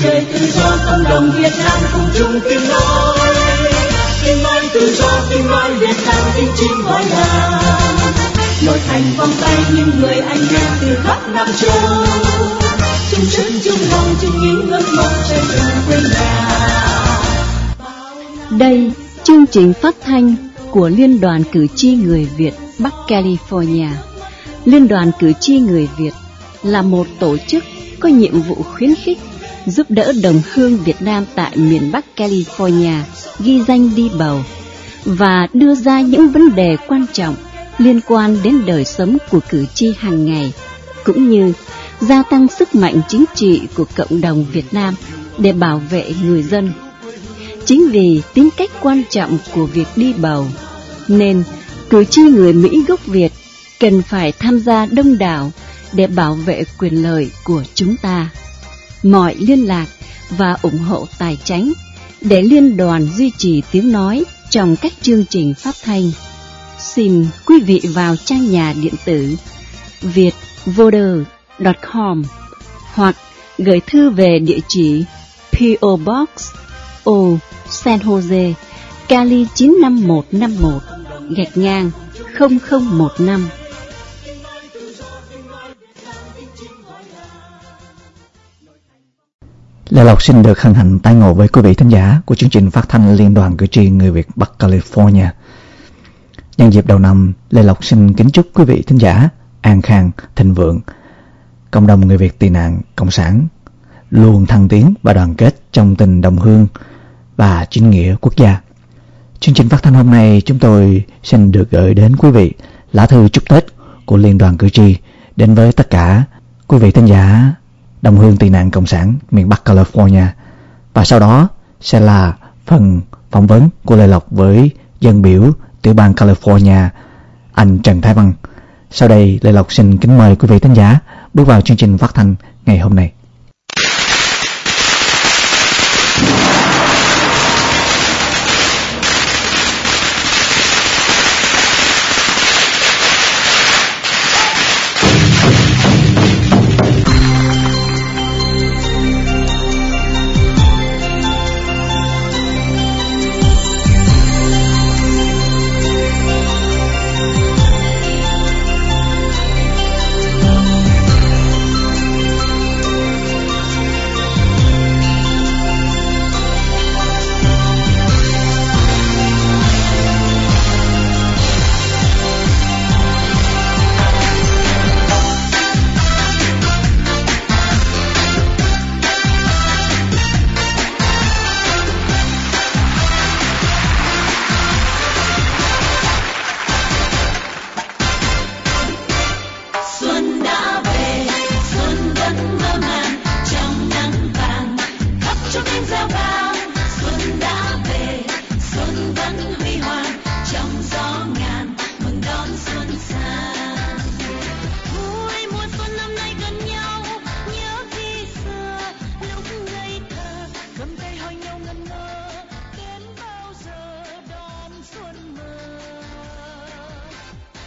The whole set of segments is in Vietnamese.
trời tự do, cộng đồng Việt Nam cùng chung tiếng nói. Tiếng nói tự do, tiếng nói Việt Nam, tiếng chim gọi đàn nội thành vòng tay những người anh em từ khắp nam châu. Chung chân chung lòng, chung những ước mong trên đường quê nhà. Đây, chương trình phát thanh của Liên đoàn Cử tri Người Việt Bắc California. Liên đoàn Cử tri Người Việt là một tổ chức có nhiệm vụ khuyến khích giúp đỡ đồng hương Việt Nam tại miền Bắc California ghi danh đi bầu và đưa ra những vấn đề quan trọng liên quan đến đời sống của cử tri hàng ngày, cũng như gia tăng sức mạnh chính trị của cộng đồng Việt Nam để bảo vệ người dân. Chính vì tính cách quan trọng của việc đi bầu, nên cử tri người Mỹ gốc Việt cần phải tham gia đông đảo để bảo vệ quyền lợi của chúng ta. Mọi liên lạc và ủng hộ tài chính để liên đoàn duy trì tiếng nói trong các chương trình phát thanh. Xin quý vị vào trang nhà điện tử vietvoter.com hoặc gửi thư về địa chỉ PO Box O San Jose, Cali 95151, gạch ngang 0015. Lê Lộc xin được hân hạnh tái ngộ với quý vị thính giả của chương trình phát thanh Liên đoàn Cử tri Người Việt Bắc California. Nhân dịp đầu năm, Lê Lộc xin kính chúc quý vị thính giả an khang, thịnh vượng, cộng đồng người Việt tị nạn, cộng sản luôn thăng tiến và đoàn kết trong tình đồng hương và chính nghĩa quốc gia. Chương trình phát thanh hôm nay chúng tôi xin được gửi đến quý vị lá thư chúc Tết của Liên đoàn Cử tri đến với tất cả quý vị thính giả đồng hương tị nạn cộng sản miền Bắc California. Và sau đó sẽ là phần phỏng vấn của Lê Lộc với dân biểu tiểu bang California, anh Trần Thái Văn. Sau đây, Lê Lộc xin kính mời quý vị khán giả bước vào chương trình phát thanh ngày hôm nay.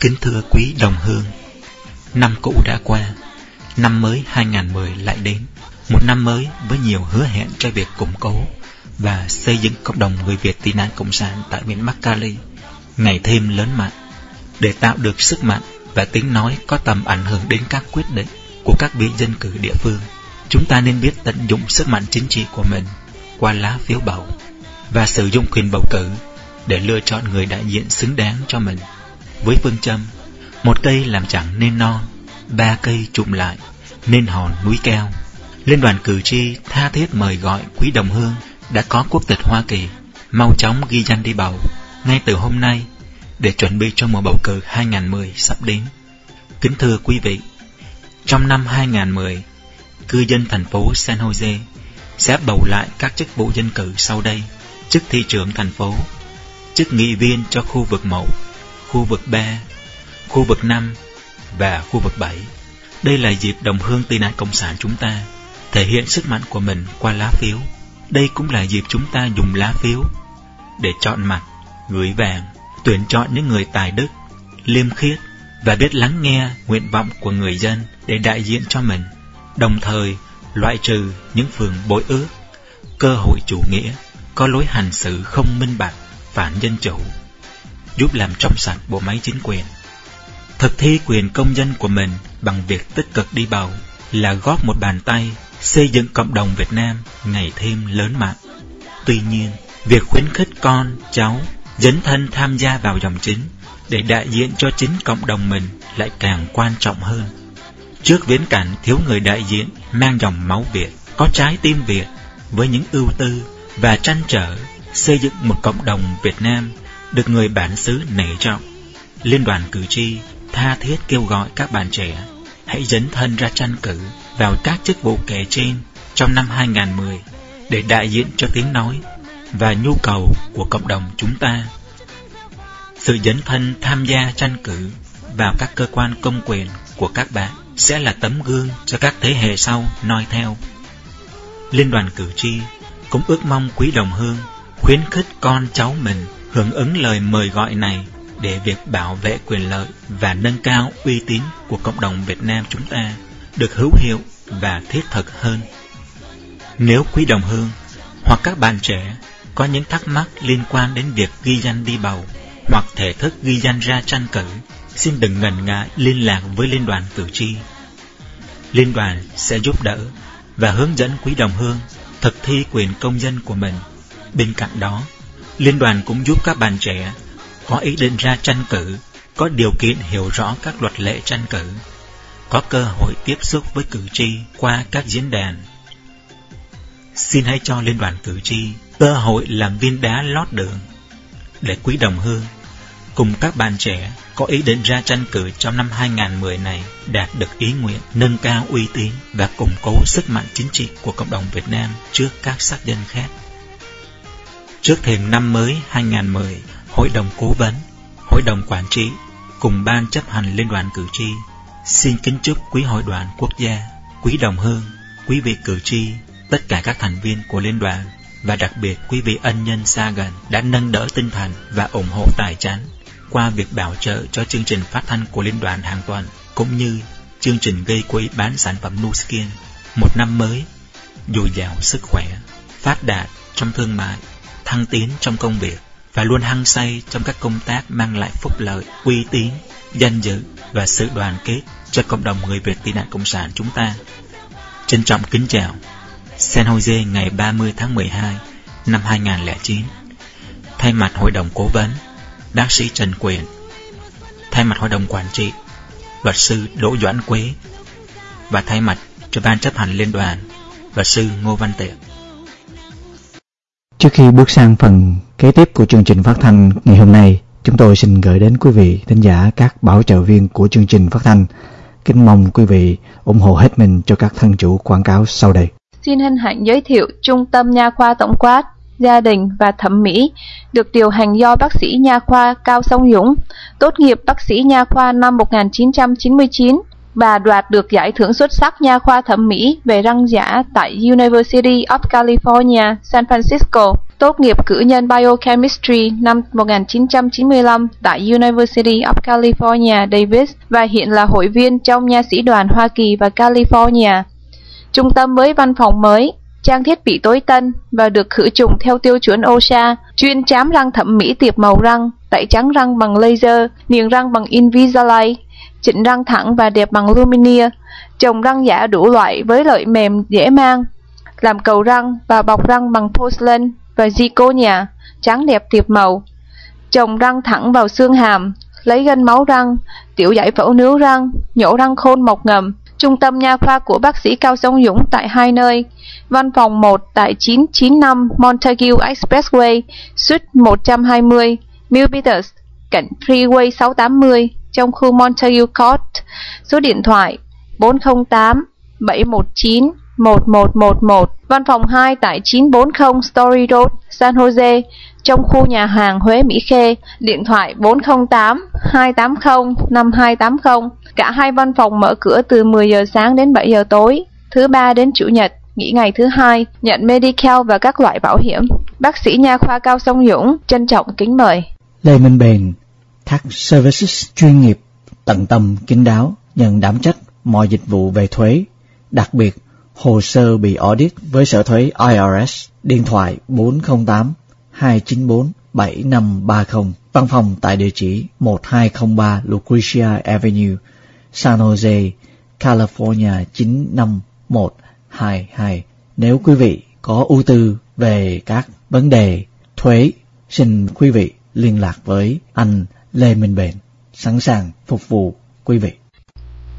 Kính thưa quý đồng hương, năm cũ đã qua, năm mới 2010 lại đến. Một năm mới với nhiều hứa hẹn cho việc củng cố và xây dựng cộng đồng người Việt tị nạn Cộng sản tại miền Bắc Cali ngày thêm lớn mạnh để tạo được sức mạnh và tiếng nói có tầm ảnh hưởng đến các quyết định của các vị dân cử địa phương. Chúng ta nên biết tận dụng sức mạnh chính trị của mình qua lá phiếu bầu và sử dụng quyền bầu cử để lựa chọn người đại diện xứng đáng cho mình với phương châm một cây làm chẳng nên non ba cây trụm lại nên hòn núi cao liên đoàn cử tri tha thiết mời gọi quý đồng hương đã có quốc tịch Hoa Kỳ mau chóng ghi danh đi bầu ngay từ hôm nay để chuẩn bị cho mùa bầu cử 2010 sắp đến. Kính thưa quý vị, trong năm 2010, cư dân thành phố San Jose sẽ bầu lại các chức vụ dân cử sau đây: chức thị trưởng thành phố, chức nghị viên cho khu vực 1, khu vực 3, khu vực 5 và khu vực 7. Đây là dịp đồng hương tị nạn cộng sản chúng ta thể hiện sức mạnh của mình qua lá phiếu. Đây cũng là dịp chúng ta dùng lá phiếu để chọn mặt, gửi vàng, tuyển chọn những người tài đức, liêm khiết và biết lắng nghe nguyện vọng của người dân để đại diện cho mình. Đồng thời loại trừ những phường bội ước, cơ hội chủ nghĩa, có lối hành xử không minh bạch, phản dân chủ, giúp làm trong sạch bộ máy chính quyền. Thực thi quyền công dân của mình bằng việc tích cực đi bầu là góp một bàn tay xây dựng cộng đồng Việt Nam ngày thêm lớn mạnh. Tuy nhiên, việc khuyến khích con, cháu dấn thân tham gia vào dòng chính để đại diện cho chính cộng đồng mình lại càng quan trọng hơn. Trước viễn cảnh thiếu người đại diện mang dòng máu Việt, có trái tim Việt với những ưu tư và trăn trở xây dựng một cộng đồng Việt Nam được người bản xứ nể trọng. Liên đoàn cử tri tha thiết kêu gọi các bạn trẻ, hãy dấn thân ra tranh cử vào các chức vụ kể trên trong năm 2010 để đại diện cho tiếng nói và nhu cầu của cộng đồng chúng ta. Sự dấn thân tham gia tranh cử vào các cơ quan công quyền của các bạn sẽ là tấm gương cho các thế hệ sau noi theo. Liên đoàn cử tri cũng ước mong quý đồng hương khuyến khích con cháu mình hưởng ứng lời mời gọi này để việc bảo vệ quyền lợi và nâng cao uy tín của cộng đồng Việt Nam chúng ta được hữu hiệu và thiết thực hơn. Nếu quý đồng hương hoặc các bạn trẻ có những thắc mắc liên quan đến việc ghi danh đi bầu hoặc thể thức ghi danh ra tranh cử, xin đừng ngần ngại liên lạc với Liên đoàn cử tri. Liên đoàn sẽ giúp đỡ và hướng dẫn quý đồng hương thực thi quyền công dân của mình. Bên cạnh đó, Liên đoàn cũng giúp các bạn trẻ có ý định ra tranh cử, có điều kiện hiểu rõ các luật lệ tranh cử, có cơ hội tiếp xúc với cử tri qua các diễn đàn. Xin hãy cho Liên đoàn cử tri cơ hội làm viên đá lót đường để quý đồng hương cùng các bạn trẻ có ý định ra tranh cử trong năm 2010 này đạt được ý nguyện nâng cao uy tín và củng cố sức mạnh chính trị của cộng đồng Việt Nam trước các sắc dân khác. Trước thềm năm mới 2010, Hội đồng Cố vấn, Hội đồng Quản trị cùng Ban chấp hành Liên đoàn Cử tri xin kính chúc quý hội đoàn quốc gia, quý đồng hương, quý vị cử tri, tất cả các thành viên của Liên đoàn và đặc biệt quý vị ân nhân xa gần đã nâng đỡ tinh thần và ủng hộ tài chánh qua việc bảo trợ cho chương trình phát thanh của Liên đoàn hàng tuần cũng như chương trình gây quỹ bán sản phẩm Nuskin. Một năm mới dồi dào sức khỏe, phát đạt trong thương mại, thăng tiến trong công việc và luôn hăng say trong các công tác mang lại phúc lợi, uy tín, danh dự và sự đoàn kết cho cộng đồng người Việt tị nạn Cộng sản chúng ta. Trân trọng kính chào. San Jose ngày 30 tháng 12 năm 2009. Thay mặt Hội đồng Cố vấn, bác sĩ Trần Quyền. Thay mặt Hội đồng Quản trị, luật sư Đỗ Doãn Quế. Và thay mặt cho Ban chấp hành Liên đoàn, luật sư Ngô Văn Tiệp. Trước khi bước sang phần kế tiếp của chương trình phát thanh ngày hôm nay, chúng tôi xin gửi đến quý vị thính giả các bảo trợ viên của chương trình phát thanh. Kính mong quý vị ủng hộ hết mình cho các thân chủ quảng cáo sau đây. Xin hân hạnh giới thiệu Trung tâm Nha khoa Tổng quát, Gia đình và Thẩm mỹ, được điều hành do bác sĩ nha khoa Cao Sông Dũng, tốt nghiệp bác sĩ nha khoa năm 1999 Bà đoạt được giải thưởng xuất sắc nha khoa thẩm mỹ về răng giả tại University of California, San Francisco. Tốt nghiệp cử nhân Biochemistry năm 1995 tại University of California, Davis và hiện là hội viên trong nha sĩ đoàn Hoa Kỳ và California. Trung tâm với văn phòng mới, trang thiết bị tối tân và được khử trùng theo tiêu chuẩn OSHA, chuyên chám răng thẩm mỹ tiệp màu răng, tẩy trắng răng bằng laser, niềng răng bằng Invisalign, chỉnh răng thẳng và đẹp bằng Luminia, trồng răng giả đủ loại với lợi mềm dễ mang, làm cầu răng và bọc răng bằng porcelain và zirconia, trắng đẹp tiệp màu, trồng răng thẳng vào xương hàm, lấy gân máu răng, tiểu giải phẫu nướu răng, nhổ răng khôn mọc ngầm, trung tâm nha khoa của bác sĩ Cao Sông Dũng tại hai nơi, văn phòng 1 tại 995 Montague Expressway, suite 120, Milpitas, cạnh Freeway 680, trong khu Montague Court, số điện thoại 408 719 1111, văn phòng 2 tại 940 Story Road, San Jose, trong khu nhà hàng Huế Mỹ Khê, điện thoại 408 280 5280. Cả hai văn phòng mở cửa từ 10 giờ sáng đến 7 giờ tối, thứ ba đến chủ nhật, nghỉ ngày thứ hai, nhận Medical và các loại bảo hiểm. Bác sĩ nha khoa Cao Sông Dũng trân trọng kính mời. Lê Minh Bền Tax Services chuyên nghiệp, tận tâm, kín đáo, nhận đảm trách mọi dịch vụ về thuế, đặc biệt Hồ sơ bị audit với Sở Thuế IRS. Điện thoại 408 294 7530. Văn phòng tại địa chỉ 1203 Lucretia Avenue, San Jose, California 95122. Nếu quý vị có ưu tư về các vấn đề thuế, xin quý vị liên lạc với anh Lê Minh Bền, sẵn sàng phục vụ quý vị.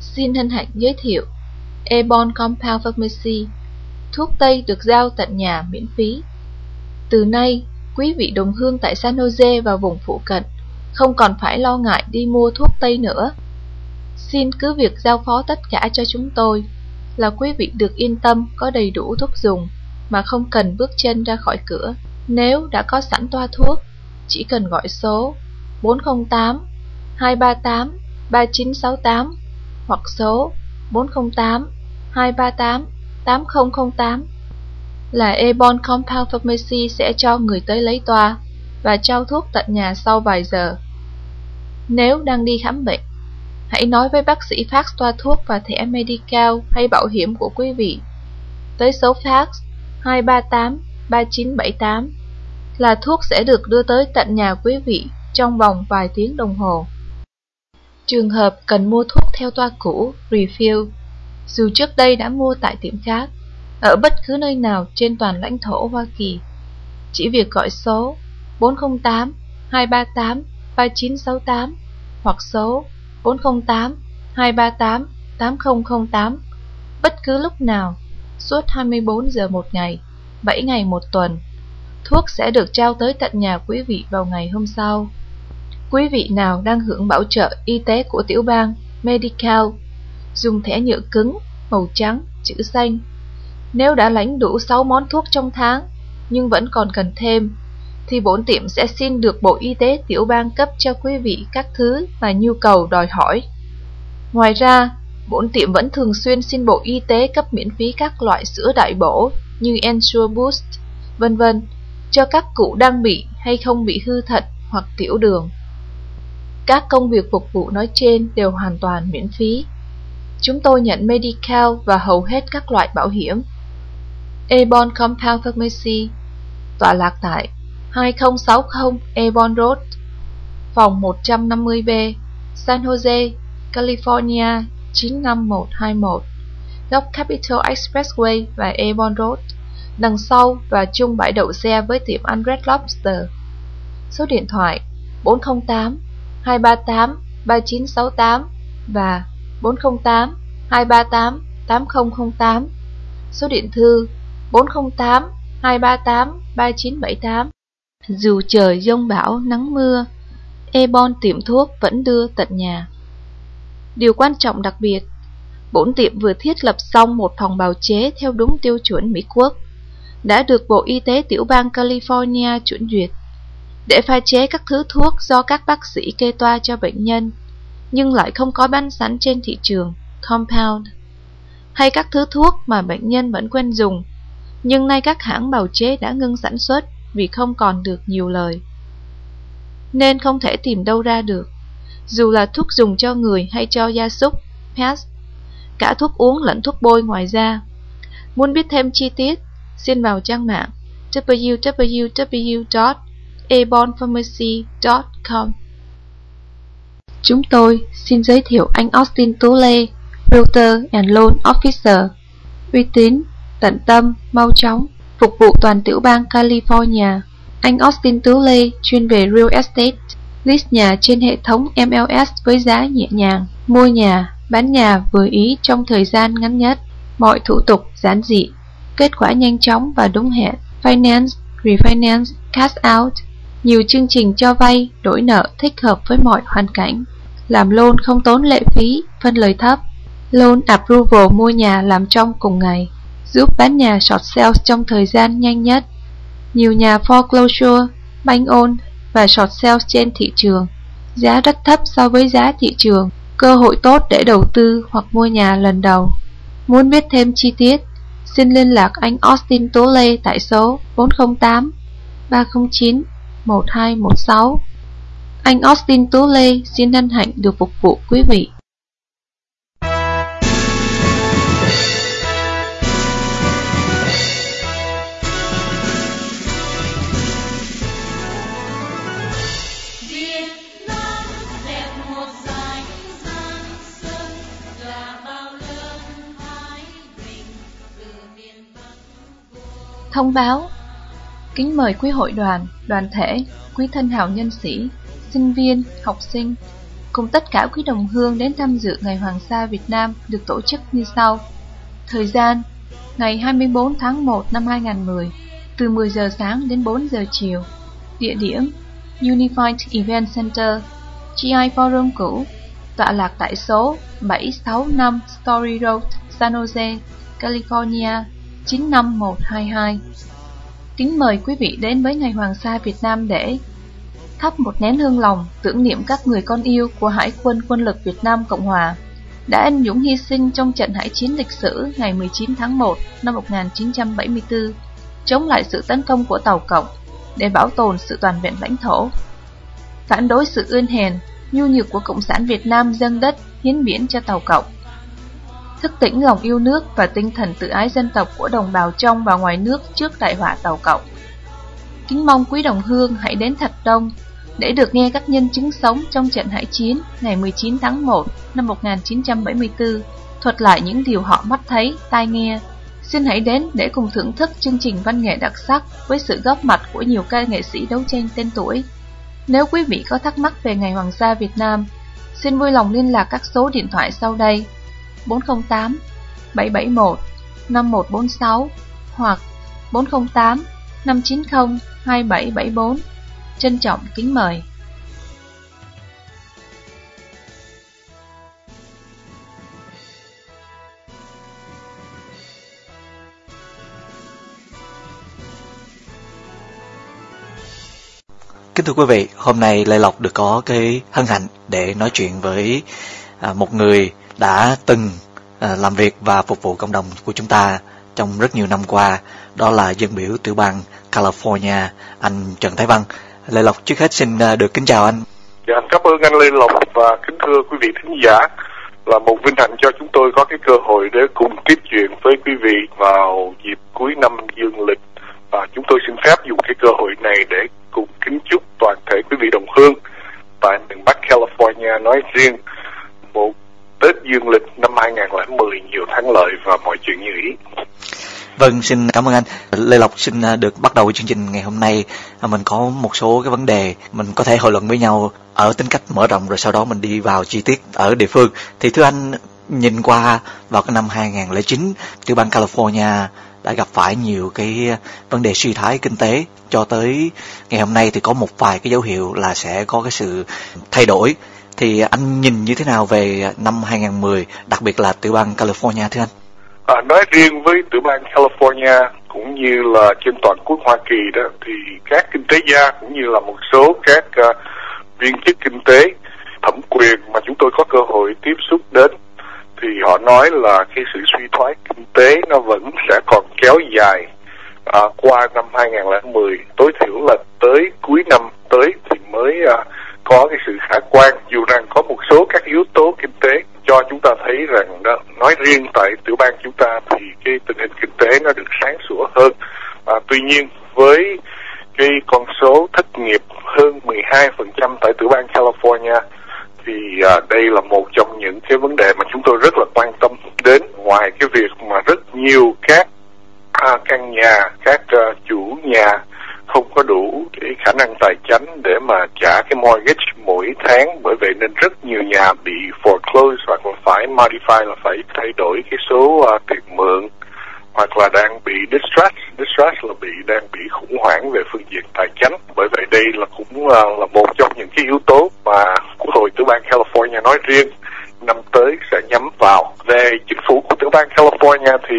Xin hân hạnh giới thiệu Ebon Compound Pharmacy Thuốc Tây được giao tận nhà miễn phí Từ nay, quý vị đồng hương tại San Jose và vùng phụ cận không còn phải lo ngại đi mua thuốc Tây nữa. Xin cứ việc giao phó tất cả cho chúng tôi là quý vị được yên tâm có đầy đủ thuốc dùng mà không cần bước chân ra khỏi cửa. Nếu đã có sẵn toa thuốc, chỉ cần gọi số 408 238 3968 hoặc số 408 238 8008 là Ebon Compound Pharmacy sẽ cho người tới lấy toa và trao thuốc tận nhà sau vài giờ. Nếu đang đi khám bệnh, hãy nói với bác sĩ fax toa thuốc và thẻ Medical hay bảo hiểm của quý vị. Tới số fax 238 3978 là thuốc sẽ được đưa tới tận nhà quý vị trong vòng vài tiếng đồng hồ. Trường hợp cần mua thuốc theo toa cũ, refill, dù trước đây đã mua tại tiệm khác, ở bất cứ nơi nào trên toàn lãnh thổ Hoa Kỳ, chỉ việc gọi số 408 238 3968 hoặc số 408 238 8008 bất cứ lúc nào, suốt 24 giờ một ngày, 7 ngày một tuần. Thuốc sẽ được trao tới tận nhà quý vị vào ngày hôm sau. Quý vị nào đang hưởng bảo trợ y tế của tiểu bang Medical, dùng thẻ nhựa cứng, màu trắng, chữ xanh. Nếu đã lãnh đủ 6 món thuốc trong tháng, nhưng vẫn còn cần thêm, thì bổn tiệm sẽ xin được Bộ Y tế tiểu bang cấp cho quý vị các thứ mà nhu cầu đòi hỏi. Ngoài ra, bổn tiệm vẫn thường xuyên xin Bộ Y tế cấp miễn phí các loại sữa đại bổ như Ensure Boost, vân vân cho các cụ đang bị hay không bị hư thận hoặc tiểu đường. Các công việc phục vụ nói trên đều hoàn toàn miễn phí. Chúng tôi nhận Medical và hầu hết các loại bảo hiểm. Ebon Compound Pharmacy tọa lạc tại 2060 Ebon Road, phòng 150B, San Jose, California 95121, góc Capital Expressway và Ebon Road, đằng sau và chung bãi đậu xe với tiệm ăn Red Lobster. Số điện thoại 408 238 3968 và 408 238 8008. Số điện thư 408 238 3978. Dù trời giông bão nắng mưa, Ebon tiệm thuốc vẫn đưa tận nhà. Điều quan trọng đặc biệt, bổn tiệm vừa thiết lập xong một phòng bào chế theo đúng tiêu chuẩn Mỹ Quốc, đã được Bộ Y tế tiểu bang California chuẩn duyệt để pha chế các thứ thuốc do các bác sĩ kê toa cho bệnh nhân, nhưng lại không có bán sẵn trên thị trường, compound, hay các thứ thuốc mà bệnh nhân vẫn quen dùng, nhưng nay các hãng bào chế đã ngưng sản xuất vì không còn được nhiều lời. Nên không thể tìm đâu ra được, dù là thuốc dùng cho người hay cho gia súc, pets, cả thuốc uống lẫn thuốc bôi ngoài da. Muốn biết thêm chi tiết, xin vào trang mạng www ebonpharmacy.com Chúng tôi xin giới thiệu anh Austin Tú Lê, Realtor and Loan Officer, uy tín, tận tâm, mau chóng, phục vụ toàn tiểu bang California. Anh Austin Tú Lê chuyên về real estate, list nhà trên hệ thống MLS với giá nhẹ nhàng, mua nhà, bán nhà vừa ý trong thời gian ngắn nhất, mọi thủ tục giản dị, kết quả nhanh chóng và đúng hẹn, finance, refinance, cash out, nhiều chương trình cho vay, đổi nợ thích hợp với mọi hoàn cảnh, làm loan không tốn lệ phí, phân lời thấp, loan approval mua nhà làm trong cùng ngày. Giúp bán nhà short sales trong thời gian nhanh nhất. Nhiều nhà foreclosure, bank own và short sales trên thị trường, giá rất thấp so với giá thị trường, cơ hội tốt để đầu tư hoặc mua nhà lần đầu. Muốn biết thêm chi tiết, xin liên lạc anh Austin Tố Lê tại số 408 309 1216 Anh Austin Tú Lê xin hân hạnh được phục vụ quý vị. Thông báo Kính mời quý hội đoàn, đoàn thể, quý thân hào nhân sĩ, sinh viên, học sinh cùng tất cả quý đồng hương đến tham dự Ngày Hoàng sa Việt Nam được tổ chức như sau. Thời gian ngày 24 tháng 1 năm 2010 từ 10 giờ sáng đến 4 giờ chiều. Địa điểm Unified Event Center, GI Forum cũ, tọa lạc tại số 765 Story Road, San Jose, California 95122. Kính mời quý vị đến với Ngày Hoàng sa Việt Nam để thắp một nén hương lòng tưởng niệm các người con yêu của Hải quân quân lực Việt Nam Cộng Hòa đã anh dũng hy sinh trong trận hải chiến lịch sử ngày 19 tháng 1 năm 1974 chống lại sự tấn công của Tàu Cộng để bảo tồn sự toàn vẹn lãnh thổ. Phản đối sự ươn hèn, nhu nhược của Cộng sản Việt Nam dâng đất, hiến biển cho Tàu Cộng. Thức tỉnh lòng yêu nước và tinh thần tự ái dân tộc của đồng bào trong và ngoài nước trước đại họa Tàu Cộng. Kính mong quý đồng hương hãy đến thật đông để được nghe các nhân chứng sống trong trận hải chiến ngày 19 tháng 1 năm 1974 thuật lại những điều họ mắt thấy, tai nghe. Xin hãy đến để cùng thưởng thức chương trình văn nghệ đặc sắc với sự góp mặt của nhiều ca nghệ sĩ đấu tranh tên tuổi. Nếu quý vị có thắc mắc về Ngày Hoàng gia Việt Nam, xin vui lòng liên lạc các số điện thoại sau đây 408 771 5146 hoặc 408 590 2774 Trân trọng kính mời. Kính thưa quý vị, hôm nay Lê Lộc được có cái hân hạnh để nói chuyện với à, một người đã từng à, làm việc và phục vụ cộng đồng của chúng ta trong rất nhiều năm qua, đó là dân biểu tiểu bang California, anh Trần Thái Văn. Lê Lộc trước hết xin à, được kính chào anh. Dạ, cảm ơn anh Lê Lộc và kính thưa quý vị thính giả. Là một vinh hạnh cho chúng tôi có cái cơ hội để cùng tiếp chuyện với quý vị vào dịp cuối năm dương lịch. Và chúng tôi xin phép dùng cái cơ hội này để cùng kính chúc toàn thể quý vị đồng hương tại miền Bắc California nói riêng một Tết dương lịch năm 2010 nhiều thắng lợi và mọi chuyện như ý. Vâng, xin cảm ơn anh. Lê Lộc xin à, được bắt đầu chương trình ngày hôm nay. À, mình có một số cái vấn đề mình có thể hội luận với nhau ở tính cách mở rộng rồi sau đó mình đi vào chi tiết ở địa phương. Thì thưa anh, nhìn qua vào cái năm 2009, tiểu bang California đã gặp phải nhiều cái vấn đề suy thoái kinh tế cho tới ngày hôm nay thì có một vài cái dấu hiệu là sẽ có cái sự thay đổi thì anh nhìn như thế nào về năm 2010 đặc biệt là tiểu bang California thưa anh? À, nói riêng với tiểu bang California cũng như là trên toàn quốc Hoa Kỳ đó thì các kinh tế gia cũng như là một số các uh, viên chức kinh tế thẩm quyền mà chúng tôi có cơ hội tiếp xúc đến thì họ nói là cái sự suy thoái kinh tế nó vẫn sẽ còn kéo dài à, qua năm 2010 tối thiểu là tới cuối năm tới thì mới à, có cái sự khả quan dù rằng có một số các yếu tố kinh tế cho chúng ta thấy rằng đó nói riêng tại tiểu bang chúng ta thì cái tình hình kinh tế nó được sáng sủa hơn. À, tuy nhiên với cái con số thất nghiệp hơn 12% tại tiểu bang California thì à, đây là một trong những cái vấn đề mà chúng tôi rất là quan tâm đến. Ngoài cái việc mà rất nhiều các à, căn nhà các à, chủ nhà không có đủ cái khả năng tài chính để mà trả cái mortgage mỗi tháng bởi vậy nên rất nhiều nhà bị foreclose hoặc là phải modify là phải thay đổi cái số uh, tiền mượn hoặc là đang bị distress distress là bị đang bị khủng hoảng về phương diện tài chính bởi vậy đây là cũng uh, là một trong những cái yếu tố mà quốc hội tiểu bang California nói riêng. Năm tới sẽ nhắm vào. Về chính phủ của tiểu bang California thì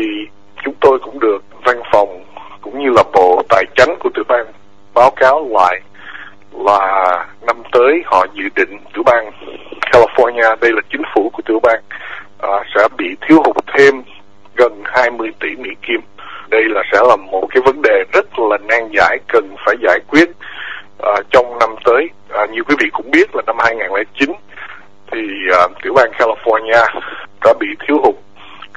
chúng tôi cũng được văn phòng cũng như là bộ tài chính của tiểu bang báo cáo lại là năm tới họ dự định tiểu bang California đây là chính phủ của tiểu bang à, sẽ bị thiếu hụt thêm gần 20 tỷ Mỹ Kim. Đây là sẽ là một cái vấn đề rất là nan giải cần phải giải quyết à, trong năm tới. À, như quý vị cũng biết là năm 2009 thì à, tiểu bang California đã bị thiếu hụt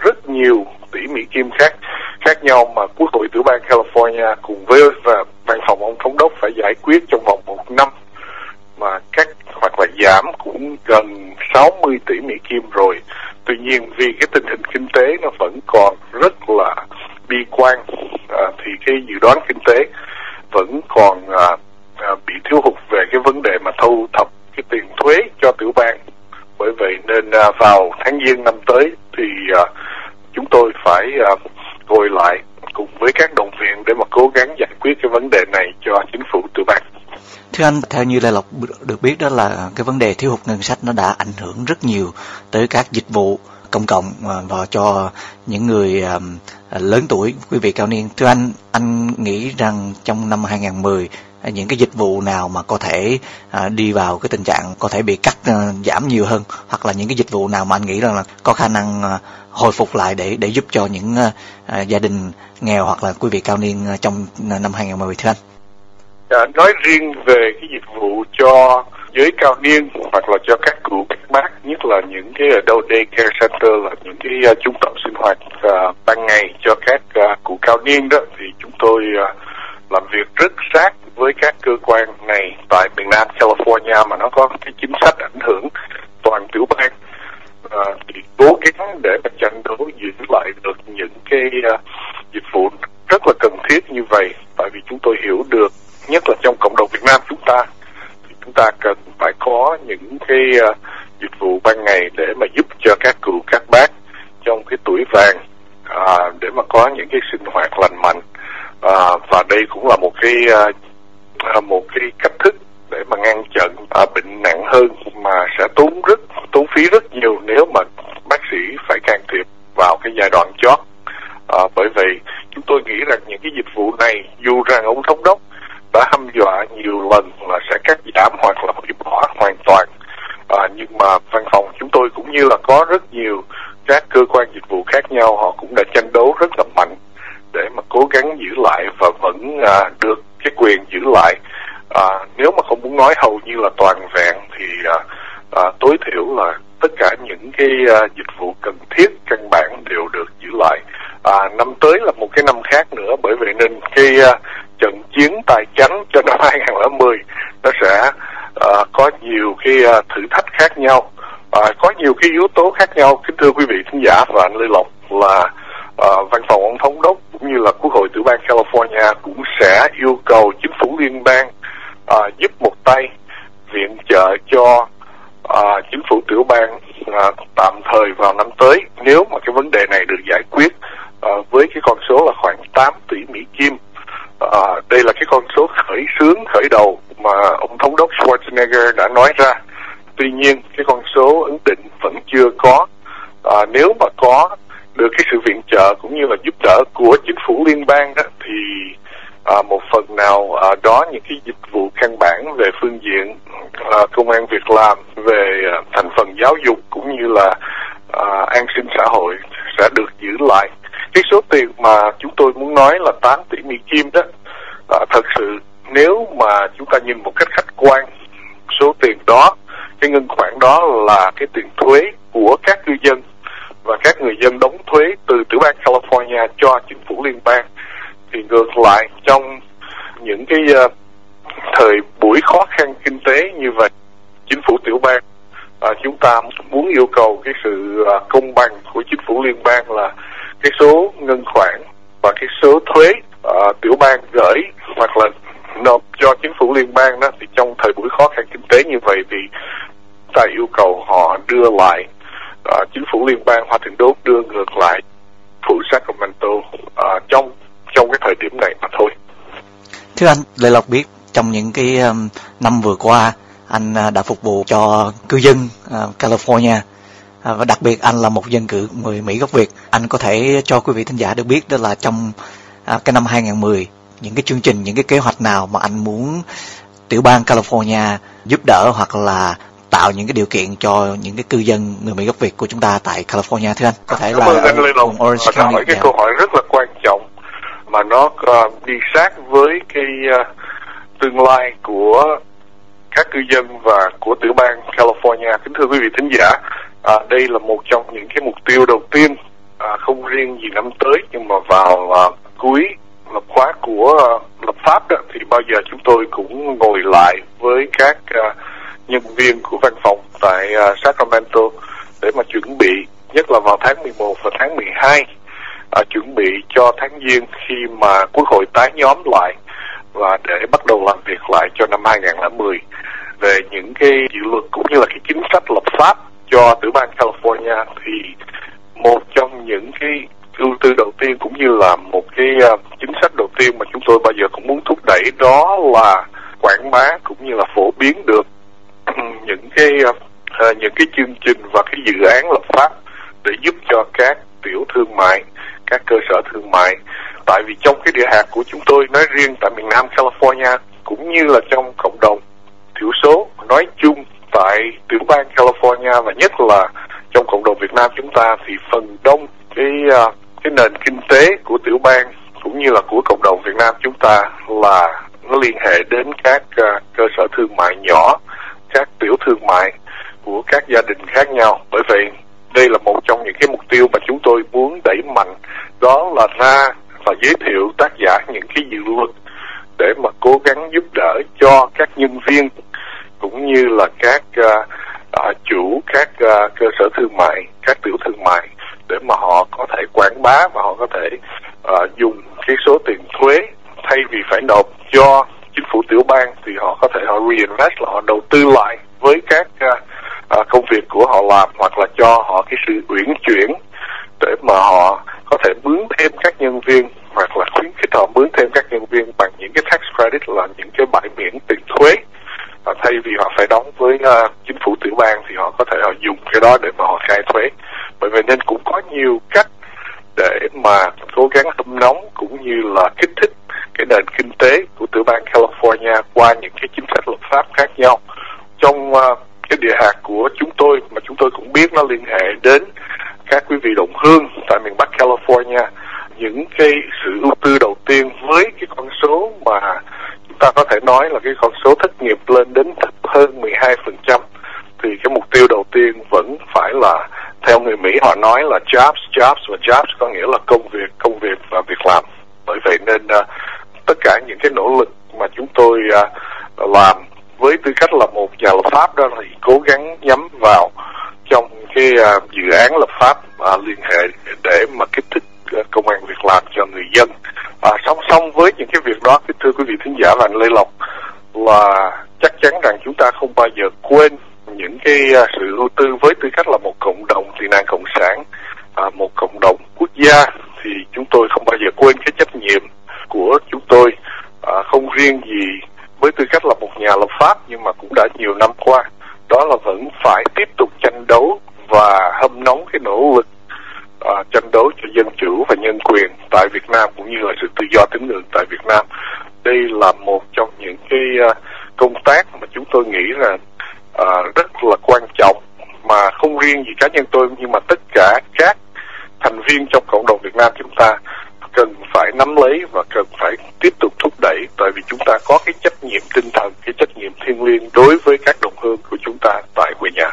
rất nhiều tỷ Mỹ Kim khác khác nhau mà Quốc hội tiểu bang California cùng với và văn phòng ông thống đốc phải giải quyết trong vòng một năm mà các hoặc là giảm cũng gần 60 tỷ Mỹ Kim rồi. Tuy nhiên vì cái tình hình kinh tế nó vẫn còn rất là bi quan à, thì cái dự đoán kinh tế vẫn còn à, à, bị thiếu hụt về cái vấn đề mà thu thập cái tiền thuế cho tiểu bang bởi vậy nên à, vào tháng giêng năm tới thì à, chúng tôi phải à, ngồi lại cùng với các đồng viện để mà cố gắng giải quyết cái vấn đề này cho chính phủ tư bang Thưa anh, theo như Lê Lộc được biết đó là cái vấn đề thiếu hụt ngân sách nó đã ảnh hưởng rất nhiều tới các dịch vụ công cộng ờ, và cho những người lớn tuổi, quý vị cao niên. Thưa anh, anh nghĩ rằng trong năm 2010 những cái dịch vụ nào mà có thể à, đi vào cái tình trạng có thể bị cắt à, giảm nhiều hơn hoặc là những cái dịch vụ nào mà anh nghĩ rằng là có khả năng à, hồi phục lại để để giúp cho những à, à gia đình nghèo hoặc là quý vị cao niên à, trong à, năm 2010 thưa anh? À, nói riêng về cái dịch vụ cho giới cao niên hoặc là cho các cụ các bác nhất là những cái ở đâu day care center là những cái uh, trung tâm sinh hoạt uh, ban ngày cho các uh, cụ cao niên đó thì chúng tôi uh, làm việc rất sát với các cơ quan này tại miền Nam California mà nó có cái chính sách ảnh hưởng toàn tiểu bang. À, thì cố gắng để mà tranh đấu giữ lại được những cái uh, dịch vụ rất là cần thiết như vậy. Tại vì chúng tôi hiểu được nhất là trong cộng đồng Việt Nam chúng ta thì chúng ta cần phải có những cái uh, dịch vụ ban ngày để mà giúp cho các cụ các bác trong cái tuổi vàng à, để mà có những cái sinh hoạt lành mạnh à, và đây cũng là một cái à, à, một cái cách thức để mà ngăn chặn à, bệnh nặng hơn mà sẽ tốn rất tốn phí rất nhiều nếu mà bác sĩ phải can thiệp vào cái giai đoạn chót. À, bởi vậy chúng tôi nghĩ rằng những cái dịch vụ này dù rằng ông thống đốc đã hăm dọa nhiều lần là sẽ cắt giảm hoặc là hủy bỏ hoàn toàn. À, nhưng mà văn phòng chúng tôi cũng như là có rất nhiều các cơ quan dịch vụ khác nhau họ cũng đã tranh đấu rất là mạnh để mà cố gắng giữ lại và vẫn à, được cái quyền giữ lại. À, nếu mà không muốn nói hầu như là toàn vẹn thì à, à, tối thiểu là tất cả những cái à, dịch vụ cần thiết căn bản đều được giữ lại. À, năm tới là một cái năm khác nữa bởi vậy nên cái à, trận chiến tài chánh cho năm 2010 nó sẽ à, có nhiều cái à, thử thách khác nhau. À, có nhiều cái yếu tố khác nhau. Kính thưa quý vị thính giả và anh Lê Lộc là Ờ, văn phòng ông thống đốc cũng như là quốc hội tiểu bang California cũng sẽ yêu cầu chính phủ liên bang uh, giúp một tay viện trợ cho uh, chính phủ tiểu bang uh, tạm thời vào năm tới. Nếu mà cái vấn đề này được giải quyết uh, với cái con số là khoảng 8 tỷ Mỹ Kim Uh, đây là cái con số khởi xướng khởi đầu mà ông thống đốc Schwarzenegger đã nói ra. Tuy nhiên cái con số ấn định vẫn chưa có. À, nếu mà có được cái sự viện trợ cũng như là giúp đỡ của chính phủ liên bang đó thì à, một phần nào à, đó những cái dịch vụ căn bản về phương diện à, công an việc làm về à, thành phần giáo dục cũng như là à, an sinh xã hội sẽ được giữ lại. Cái số tiền mà chúng tôi muốn nói là 8 tỷ Mỹ Kim đó à, thật sự nếu mà chúng ta nhìn một cách khách quan số tiền đó cái ngân khoản đó là cái tiền thuế của các cư dân và các người dân đóng thuế từ tiểu bang California cho chính phủ liên bang. Thì ngược lại trong những cái uh, thời buổi khó khăn kinh tế như vậy chính phủ tiểu bang uh, chúng ta muốn yêu cầu cái sự uh, công bằng của chính phủ liên bang là cái số ngân khoản và cái số thuế uh, tiểu bang gửi hoặc là nộp cho chính phủ liên bang đó. Thì trong thời buổi khó khăn kinh tế như vậy thì ta yêu cầu họ đưa lại à, chính phủ liên bang Hoa Thịnh Đốt đưa ngược lại phủ Sacramento à, trong trong cái thời điểm này mà thôi. Thưa anh, Lê Lộc biết trong những cái um, năm vừa qua anh uh, đã phục vụ cho cư dân uh, California uh, và đặc biệt anh là một dân cử người Mỹ gốc Việt. Anh có thể cho quý vị thính giả được biết đó là trong uh, cái năm 2010 những cái chương trình, những cái kế hoạch nào mà anh muốn tiểu bang California giúp đỡ hoặc là tạo những cái điều kiện cho những cái cư dân người Mỹ gốc Việt của chúng ta tại California thưa anh có thể Cảm là anh Lê Lộc Orange Và County hỏi cái dạ. câu hỏi rất là quan trọng mà nó uh, đi sát với cái uh, tương lai của các cư dân và của tiểu bang California. Kính thưa quý vị thính giả, à, đây là một trong những cái mục tiêu đầu tiên à, không riêng gì năm tới nhưng mà vào à, cuối lập khóa của à, lập pháp đó thì bao giờ chúng tôi cũng ngồi lại với các à, nhân viên của văn phòng tại uh, Sacramento để mà chuẩn bị nhất là vào tháng 11 và tháng 12 à, chuẩn bị cho tháng giêng khi mà quốc hội tái nhóm lại và để bắt đầu làm việc lại cho năm 2010 về những cái dự luật cũng như là cái chính sách lập pháp cho tiểu bang California thì một trong những cái ưu tư đầu tiên cũng như là một cái uh, chính sách đầu tiên mà chúng tôi bao giờ cũng muốn thúc đẩy đó là quảng bá cũng như là phổ biến được những cái uh, những cái chương trình và cái dự án lập pháp để giúp cho các tiểu thương mại các cơ sở thương mại. Tại vì trong cái địa hạt của chúng tôi nói riêng tại miền Nam California cũng như là trong cộng đồng thiểu số nói chung tại tiểu bang California và nhất là trong cộng đồng Việt Nam chúng ta thì phần đông cái uh, cái nền kinh tế của tiểu bang cũng như là của cộng đồng Việt Nam chúng ta là nó liên hệ đến các uh, cơ sở thương mại nhỏ, các tiểu thương mại của các gia đình khác nhau. Bởi vậy đây là một trong những cái mục tiêu mà chúng tôi muốn đẩy mạnh đó là ra và giới thiệu tác giả những cái dự luật để mà cố gắng giúp đỡ cho các nhân viên cũng như là các uh, uh, chủ các uh, cơ sở thương mại, các tiểu thương mại để mà họ có thể quảng bá và họ có thể uh, dùng cái số tiền thuế thay vì phải nộp cho chính phủ tiểu bang thì họ có thể họ reinvest là họ đầu tư lại với các uh, công việc của họ làm hoặc là cho họ cái sự uyển chuyển để mà họ có thể mướn thêm các nhân viên hoặc là khuyến khích họ mướn thêm các nhân viên bằng những cái tax credit là những cái bãi miễn tiền thuế. Và thay vì họ phải đóng với uh, chính phủ tiểu bang thì họ có thể họ dùng cái đó để mà họ khai thuế. Bởi vậy nên cũng có nhiều cách để mà cố gắng hâm nóng cũng như là kích thích cái nền kinh tế của tiểu bang California qua những cái chính sách luật pháp khác nhau trong uh, cái địa hạt của chúng tôi mà chúng tôi cũng biết nó liên hệ đến các quý vị đồng hương tại miền Bắc California những cái sự ưu tư đầu tiên với cái con số mà chúng ta có thể nói là cái con số thất nghiệp lên đến hơn 12% thì cái mục tiêu đầu tiên vẫn phải là theo người Mỹ họ nói là jobs, jobs và jobs có nghĩa là công việc, công việc và việc làm. Bởi vậy nên uh, tất cả những cái nỗ lực mà chúng tôi à, làm với tư cách là một nhà lập pháp đó thì cố gắng nhắm vào trong cái à, dự án lập pháp à, liên hệ để mà kích thích à, công an việc làm cho người dân. À, song song với những cái việc đó, thưa quý vị thính giả và anh Lê Lộc, là chắc chắn rằng chúng ta không bao giờ quên những cái à, sự ưu tư với tư cách là một cộng đồng tị nạn cộng sản, à, một cộng đồng quốc gia thì chúng tôi không bao giờ quên cái trách nhiệm của chúng tôi à, không riêng gì với tư cách là một nhà lập pháp nhưng mà cũng đã nhiều năm qua đó là vẫn phải tiếp tục tranh đấu và hâm nóng cái nỗ lực à, tranh đấu cho dân chủ và nhân quyền tại Việt Nam cũng như là sự tự do tín ngưỡng tại Việt Nam. Đây là một trong những cái uh, công tác mà chúng tôi nghĩ là uh, rất là quan trọng mà không riêng gì cá nhân tôi nhưng mà tất cả các thành viên trong cộng đồng Việt Nam chúng ta cần phải nắm lấy và cần phải tiếp tục thúc đẩy tại vì chúng ta có cái trách nhiệm tinh thần, cái trách nhiệm thiêng liêng đối với các đồng hương của chúng ta tại quê nhà.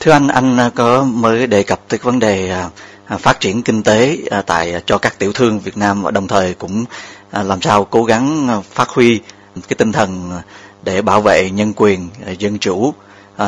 Thưa anh, anh à, có mới đề cập tới vấn đề à, à, phát triển kinh tế tại cho các tiểu thương Việt Nam và đồng thời cũng làm sao cố gắng phát huy cái tinh thần để bảo vệ nhân quyền dân chủ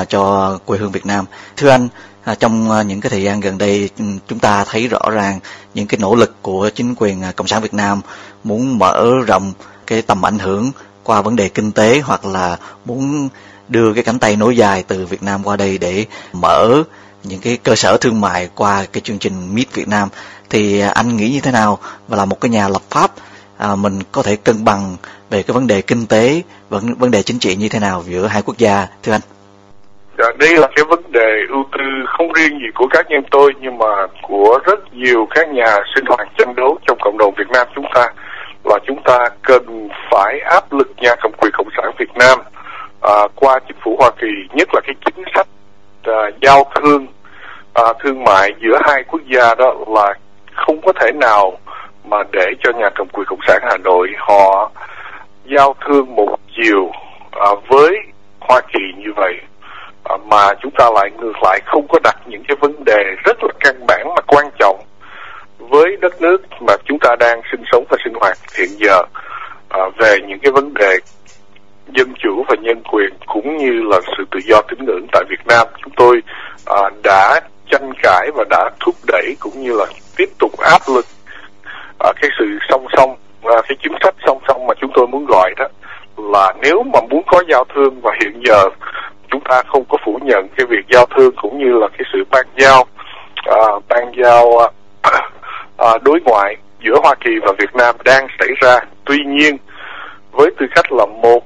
cho quê hương Việt Nam. Thưa anh, À, trong à, những cái thời gian gần đây ừ, chúng ta thấy rõ ràng những cái nỗ lực của chính quyền à, cộng sản Việt Nam muốn mở rộng cái tầm ảnh hưởng qua vấn đề kinh tế hoặc là muốn đưa cái cánh tay nối dài từ Việt Nam qua đây để mở những cái cơ sở thương mại qua cái chương trình Meet Việt Nam. Thì anh nghĩ như thế nào? Và là một cái nhà lập pháp à, mình có thể cân bằng về cái vấn đề kinh tế vấn vấn đề chính trị như thế nào giữa hai quốc gia thưa anh? Dạ, đây là cái vấn đề ưu tư không riêng gì của cá nhân tôi nhưng mà của rất nhiều các nhà sinh hoạt tranh đấu trong cộng đồng Việt Nam chúng ta. Là chúng ta cần phải áp lực nhà cầm quyền cộng sản Việt Nam à, qua chính phủ Hoa Kỳ nhất là cái chính sách à, giao thương à, thương mại giữa hai quốc gia đó là không có thể nào mà để cho nhà cầm quyền cộng sản Hà Nội họ giao thương một chiều à, với Hoa Kỳ như vậy. À, mà chúng ta lại ngược lại không có đặt những cái vấn đề rất là căn bản mà quan trọng với đất nước mà chúng ta đang sinh sống và sinh hoạt hiện giờ à, về những cái vấn đề dân chủ và nhân quyền cũng như là sự tự do tín ngưỡng tại Việt Nam. Chúng tôi à, đã tranh cãi và đã thúc đẩy cũng như là tiếp tục áp lực à, cái sự song song à, cái chính sách song song mà chúng tôi muốn gọi đó là nếu mà muốn có giao thương và hiện giờ chúng ta không có phủ nhận cái việc giao thương cũng như là cái sự ban giao à, ban giao à, à, đối ngoại giữa Hoa Kỳ và Việt Nam đang xảy ra. Tuy nhiên với tư cách là một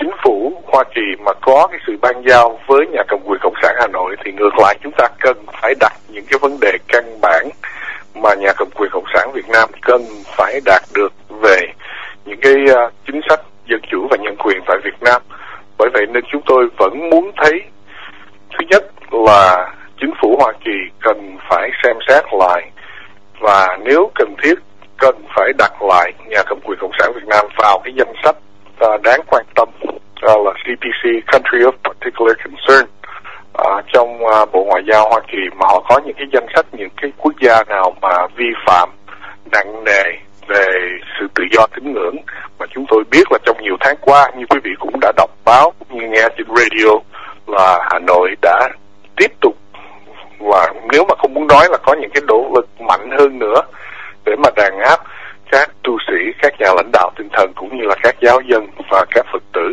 chính phủ Hoa Kỳ mà có cái sự ban giao với nhà cầm quyền cộng sản Hà Nội thì ngược lại chúng ta cần phải đặt những cái vấn đề căn bản mà nhà cầm quyền cộng sản Việt Nam cần phải đạt được về những cái uh, chính sách dân chủ và nhân quyền tại Việt Nam. Bởi vậy nên chúng tôi vẫn muốn thấy thứ nhất là chính phủ Hoa Kỳ cần phải xem xét lại và nếu cần thiết cần phải đặt lại nhà cầm quyền cộng sản Việt Nam vào cái danh sách uh, đáng quan tâm uh, là CPC Country of Particular Concern uh, trong uh, Bộ Ngoại giao Hoa Kỳ mà họ có những cái danh sách những cái quốc gia nào mà vi phạm nặng nề về sự tự do tín ngưỡng mà chúng tôi biết là trong nhiều tháng qua như quý vị cũng đã đọc báo cũng như nghe trên radio là Hà Nội đã tiếp tục và nếu mà không muốn nói là có những cái nỗ lực mạnh hơn nữa để mà đàn áp các tu sĩ, các nhà lãnh đạo tinh thần cũng như là các giáo dân và các Phật tử.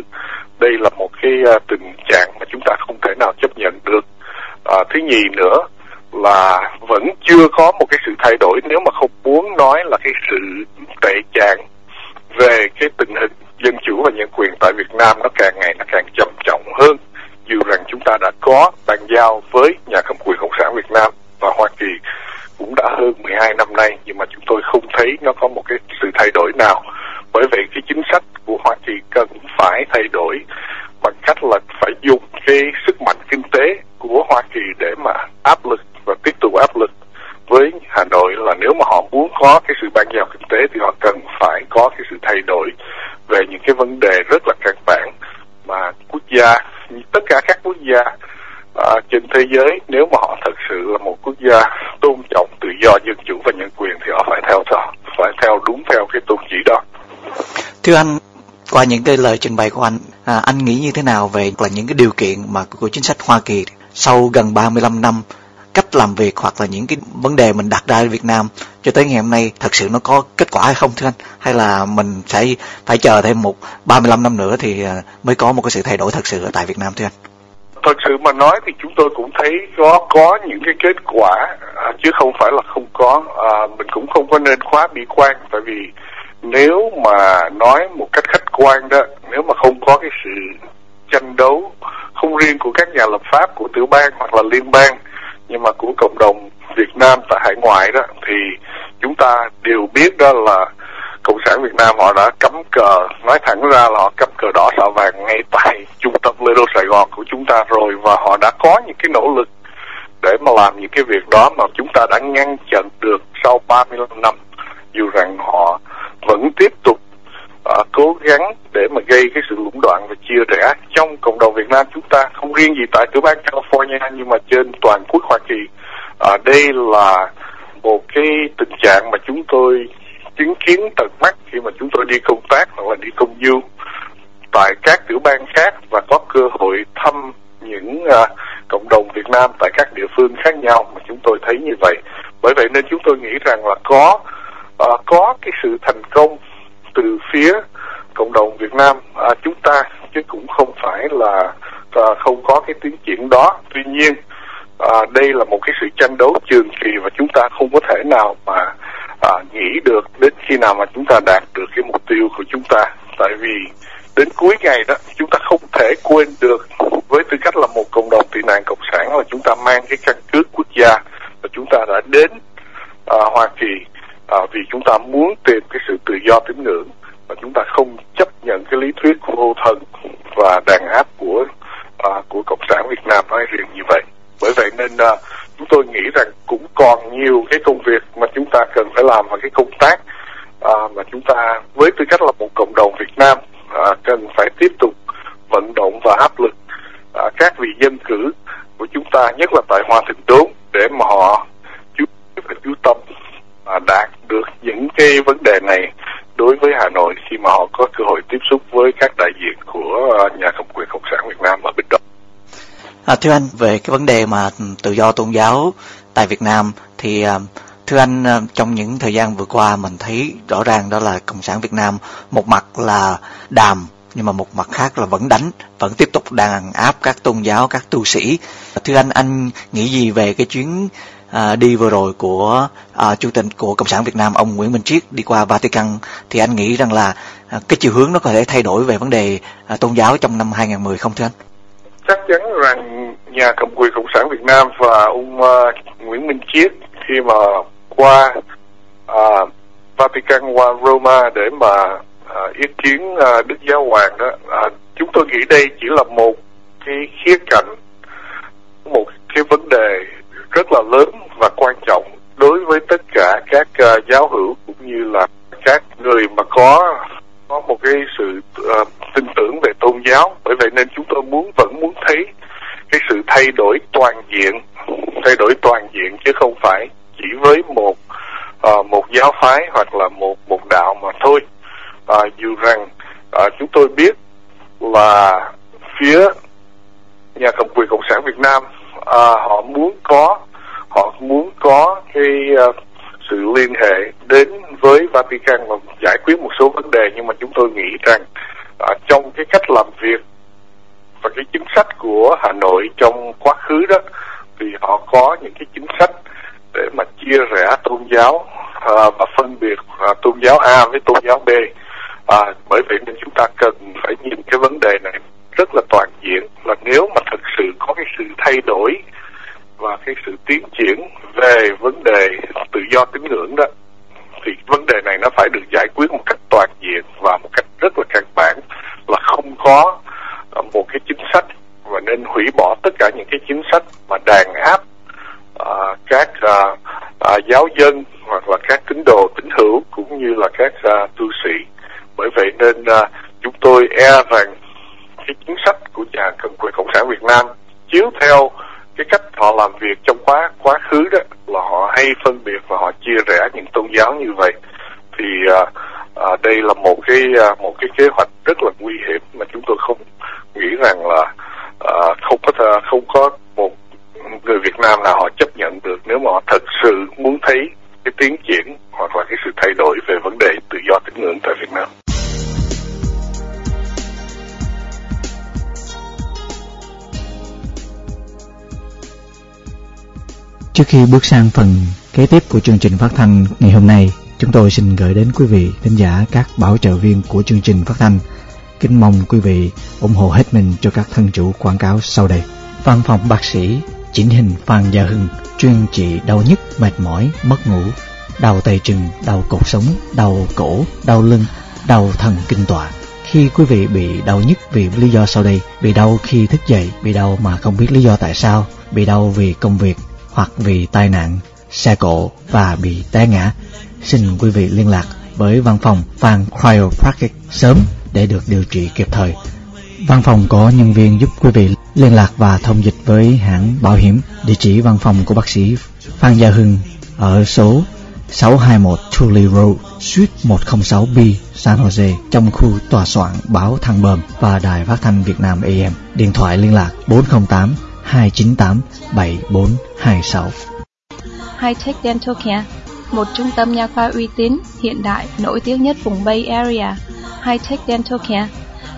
Đây là một cái à, tình trạng mà chúng ta không thể nào chấp nhận được. À, thứ nhì nữa là vẫn chưa có một cái sự thay đổi. Nếu mà không muốn nói là cái sự tệ trạng về cái tình hình dân chủ và nhân quyền tại Việt Nam nó càng ngày nó càng trầm trọng hơn, dù rằng chúng ta đã có bàn giao với nhà cầm quyền cộng sản Việt Nam và Hoa Kỳ cũng đã hơn 12 năm nay, nhưng mà chúng tôi không thấy nó có một cái sự thay đổi nào. Bởi vậy cái chính sách của Hoa Kỳ cần phải thay đổi bằng cách là phải dùng cái sức mạnh kinh tế của Hoa Kỳ để mà áp lực và tiếp tục áp lực với Hà Nội là nếu mà họ muốn có cái sự ban giao kinh tế thì họ cần phải có cái sự thay đổi về những cái vấn đề rất là căn bản mà quốc gia tất cả các quốc gia à, trên thế giới nếu mà họ thật sự là một quốc gia tôn trọng tự do dân chủ và nhân quyền thì họ phải theo đó phải theo đúng theo cái tôn chỉ đó. Thưa anh qua những cái lời trình bày của anh à, anh nghĩ như thế nào về là những cái điều kiện mà của chính sách Hoa Kỳ sau gần 35 năm? Cách làm việc hoặc là những cái vấn đề mình đặt ra ở Việt Nam cho tới ngày hôm nay thật sự nó có kết quả hay không thưa anh? Hay là mình sẽ phải chờ thêm một 35 năm nữa thì à, mới có một cái sự thay đổi thật sự ở tại Việt Nam thưa anh? Thật sự mà nói thì chúng tôi cũng thấy có có những cái kết quả à, chứ không phải là không có. À, mình cũng không có nên quá bi quan tại vì nếu mà nói một cách khách quan đó, nếu mà không có cái sự tranh đấu, không riêng của các nhà lập pháp, của tiểu bang hoặc là liên bang, nhưng mà của cộng đồng Việt Nam tại hải ngoại đó, thì chúng ta đều biết đó là cộng sản Việt Nam họ đã cắm cờ, nói thẳng ra là họ cắm cờ đỏ sao vàng ngay tại trung tâm Lê Đô Sài Gòn của chúng ta rồi, và họ đã có những cái nỗ lực để mà làm những cái việc đó mà chúng ta đã ngăn chặn được sau 35 năm. Dù rằng họ vẫn tiếp tục uh, cố gắng để mà gây cái sự lũng đoạn và chia rẽ trong cộng đồng Việt Nam chúng ta không riêng gì tại tiểu bang California nhưng mà trên toàn quốc Hoa Kỳ uh, đây là một cái tình trạng mà chúng tôi chứng kiến tận mắt khi mà chúng tôi đi công tác hoặc là đi công du tại các tiểu bang khác và có cơ hội thăm những uh, cộng đồng Việt Nam tại các địa phương khác nhau mà chúng tôi thấy như vậy. Bởi vậy nên chúng tôi nghĩ rằng là có uh, có cái sự thành công từ phía cộng đồng Việt Nam à, chúng ta chứ cũng không phải là à, không có cái tiến triển đó. Tuy nhiên à, đây là một cái sự tranh đấu trường kỳ và chúng ta không có thể nào mà à, nghĩ được đến khi nào mà chúng ta đạt được cái mục tiêu của chúng ta tại vì đến cuối ngày đó chúng ta không thể quên được với tư cách là một cộng đồng tị nạn cộng sản là chúng ta mang cái căn cước quốc gia và chúng ta đã đến à, Hoa Kỳ à, vì chúng ta muốn tìm cái sự tự do tín ngưỡng và chúng ta không chấp nhận cái lý thuyết của vô thần và đàn áp của à, của cộng sản Việt Nam nói riêng như vậy bởi vậy nên à, chúng tôi nghĩ rằng cũng còn nhiều cái công việc mà chúng ta cần phải làm và cái công tác à, mà chúng ta với tư cách là một cộng đồng Việt Nam à, cần phải tiếp tục vận động và áp lực à, các vị dân cử của chúng ta nhất là tại Hoa Thịnh Đốn để mà họ chú và chú tâm à, đạt được những cái vấn đề này đối với Hà Nội khi mà họ có cơ hội tiếp xúc với các đại diện của à, nhà cầm quyền cộng sản Việt Nam ở Bình Đông. À, thưa anh về cái vấn đề mà tự do tôn giáo tại Việt Nam thì à, Thưa anh, à, trong những thời gian vừa qua mình thấy rõ ràng đó là Cộng sản Việt Nam một mặt là đàm nhưng mà một mặt khác là vẫn đánh, vẫn tiếp tục đàn áp các tôn giáo, các tu sĩ. Thưa anh, anh nghĩ gì về cái chuyến à, đi vừa rồi của à, chủ tịch của Cộng sản Việt Nam ông Nguyễn Minh Triết đi qua Vatican thì anh nghĩ rằng là à, cái chiều hướng nó có thể thay đổi về vấn đề à, tôn giáo trong năm 2010 không thưa anh? chắc chắn rằng nhà cầm quyền cộng sản Việt Nam và ông uh, Nguyễn Minh Chiết khi mà qua uh, Vatican qua Roma để mà uh, ý kiến uh, Đức Giáo Hoàng đó. Uh, chúng tôi nghĩ đây chỉ là một cái khía cạnh một cái vấn đề rất là lớn và quan trọng đối với tất cả các uh, giáo hữu cũng như là các người mà có có một cái sự uh, tin tưởng về tôn giáo. Bởi vậy nên chúng tôi muốn vẫn muốn thấy cái sự thay đổi toàn diện thay đổi toàn diện chứ không phải chỉ với một uh, một giáo phái hoặc là một một đạo mà thôi. Uh, dù rằng uh, chúng tôi biết là phía nhà cầm quyền cộng sản Việt Nam uh, họ muốn có họ muốn có cái uh, sự liên hệ đến với Vatican và giải quyết một số vấn đề. Nhưng mà chúng tôi nghĩ rằng à, trong cái cách làm việc và cái chính sách của Hà Nội trong quá khứ đó thì họ có những cái chính sách để mà chia rẽ tôn giáo à, và phân biệt à, tôn giáo A với tôn giáo B. À, bởi vậy nên chúng ta cần phải nhìn cái vấn đề này rất là toàn diện. Là nếu mà thực sự có cái sự thay đổi và cái sự tiến triển về vấn đề tự do tín ngưỡng đó thì vấn đề này nó phải được giải quyết một cách toàn diện và một cách rất là căn bản là không có một cái chính sách và nên hủy bỏ tất cả những cái chính sách mà đàn áp uh, các uh, uh, giáo dân hoặc là các tín đồ tín hữu cũng như là các uh, tu sĩ. Bởi vậy nên uh, chúng tôi e rằng cái chính sách của nhà cầm quyền cộng sản Việt Nam chiếu theo cái cách họ làm việc trong quá quá khứ đó là họ hay phân biệt và họ chia rẽ những tôn giáo như vậy thì à, à, đây là một cái à, một cái kế hoạch rất là nguy hiểm mà chúng tôi không nghĩ rằng là à, không có không có một người Việt Nam nào họ chấp nhận được nếu mà họ thật sự muốn thấy cái tiến triển hoặc là cái sự thay đổi về vấn đề tự do tín ngưỡng tại Việt Nam. Trước khi bước sang phần kế tiếp của chương trình phát thanh ngày hôm nay, chúng tôi xin gửi đến quý vị khán giả các bảo trợ viên của chương trình phát thanh. Kính mong quý vị ủng hộ hết mình cho các thân chủ quảng cáo sau đây. Văn phòng bác sĩ chỉnh hình Phan Gia Hưng chuyên trị đau nhức, mệt mỏi, mất ngủ, đau tay chân, đau cột sống, đau cổ, đau lưng, đau thần kinh tọa. Khi quý vị bị đau nhức vì lý do sau đây, bị đau khi thức dậy, bị đau mà không biết lý do tại sao, bị đau vì công việc, hoặc vì tai nạn, xe cộ và bị té ngã, xin quý vị liên lạc với văn phòng Phan Chiropractic sớm để được điều trị kịp thời. Văn phòng có nhân viên giúp quý vị liên lạc và thông dịch với hãng bảo hiểm. Địa chỉ văn phòng của bác sĩ Phan Gia Hưng ở số 621 Tully Road, Suite 106B, San Jose trong khu tòa soạn báo Thăng Bờm và Đài Phát thanh Việt Nam AM. Điện thoại liên lạc 408 298 7426. Hightech Dental Care, một trung tâm nha khoa uy tín, hiện đại, nổi tiếng nhất vùng Bay Area. Hightech Dental Care,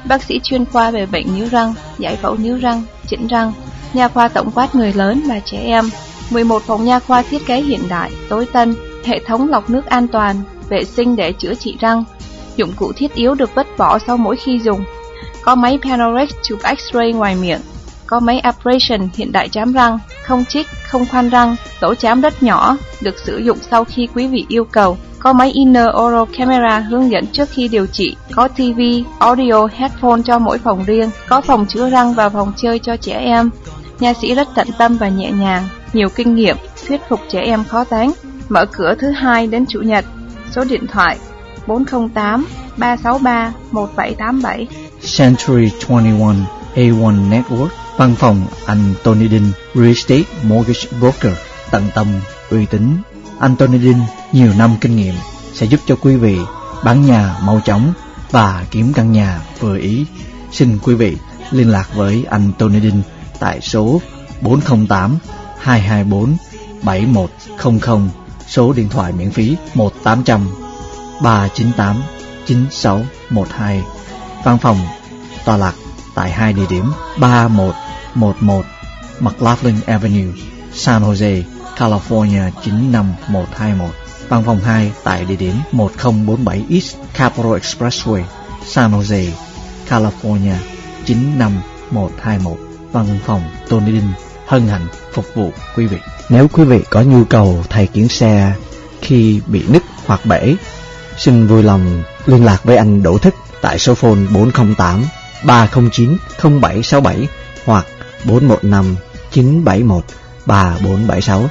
bác sĩ chuyên khoa về bệnh níu răng, giải phẫu níu răng, chỉnh răng, nha khoa tổng quát người lớn và trẻ em. 11 phòng nha khoa thiết kế hiện đại, tối tân, hệ thống lọc nước an toàn, vệ sinh để chữa trị răng. Dụng cụ thiết yếu được vứt bỏ sau mỗi khi dùng. Có máy Panorex chụp X-ray ngoài miệng, có máy abrasion hiện đại chám răng, không chích, không khoan răng, lỗ chám rất nhỏ, được sử dụng sau khi quý vị yêu cầu. Có máy Inner Oral Camera hướng dẫn trước khi điều trị, có TV, audio, headphone cho mỗi phòng riêng, có phòng chữa răng và phòng chơi cho trẻ em. Nha sĩ rất tận tâm và nhẹ nhàng, nhiều kinh nghiệm, thuyết phục trẻ em khó tán. Mở cửa thứ hai đến chủ nhật. Số điện thoại 408 363 1787. Century 21 A1 Network Văn phòng anh Tony Đinh Real Estate Mortgage Broker tận tâm, uy tín. Anh Tony Đinh nhiều năm kinh nghiệm sẽ giúp cho quý vị bán nhà mau chóng và kiếm căn nhà vừa ý. Xin quý vị liên lạc với anh Tony Đinh tại số 408 224 7100 số điện thoại miễn phí 1800 398 9612. Văn phòng tòa lạc tại hai địa điểm 3111 McLaughlin Avenue, San Jose, California 95121. Văn phòng 2 tại địa điểm 1047 East Capitol Expressway, San Jose, California 95121. Văn phòng Tony Đinh hân hạnh phục vụ quý vị. Nếu quý vị có nhu cầu thay kiến xe khi bị nứt hoặc bể, xin vui lòng liên lạc với anh Đỗ thích tại số phone 408 309 0767 hoặc 415 971 3476.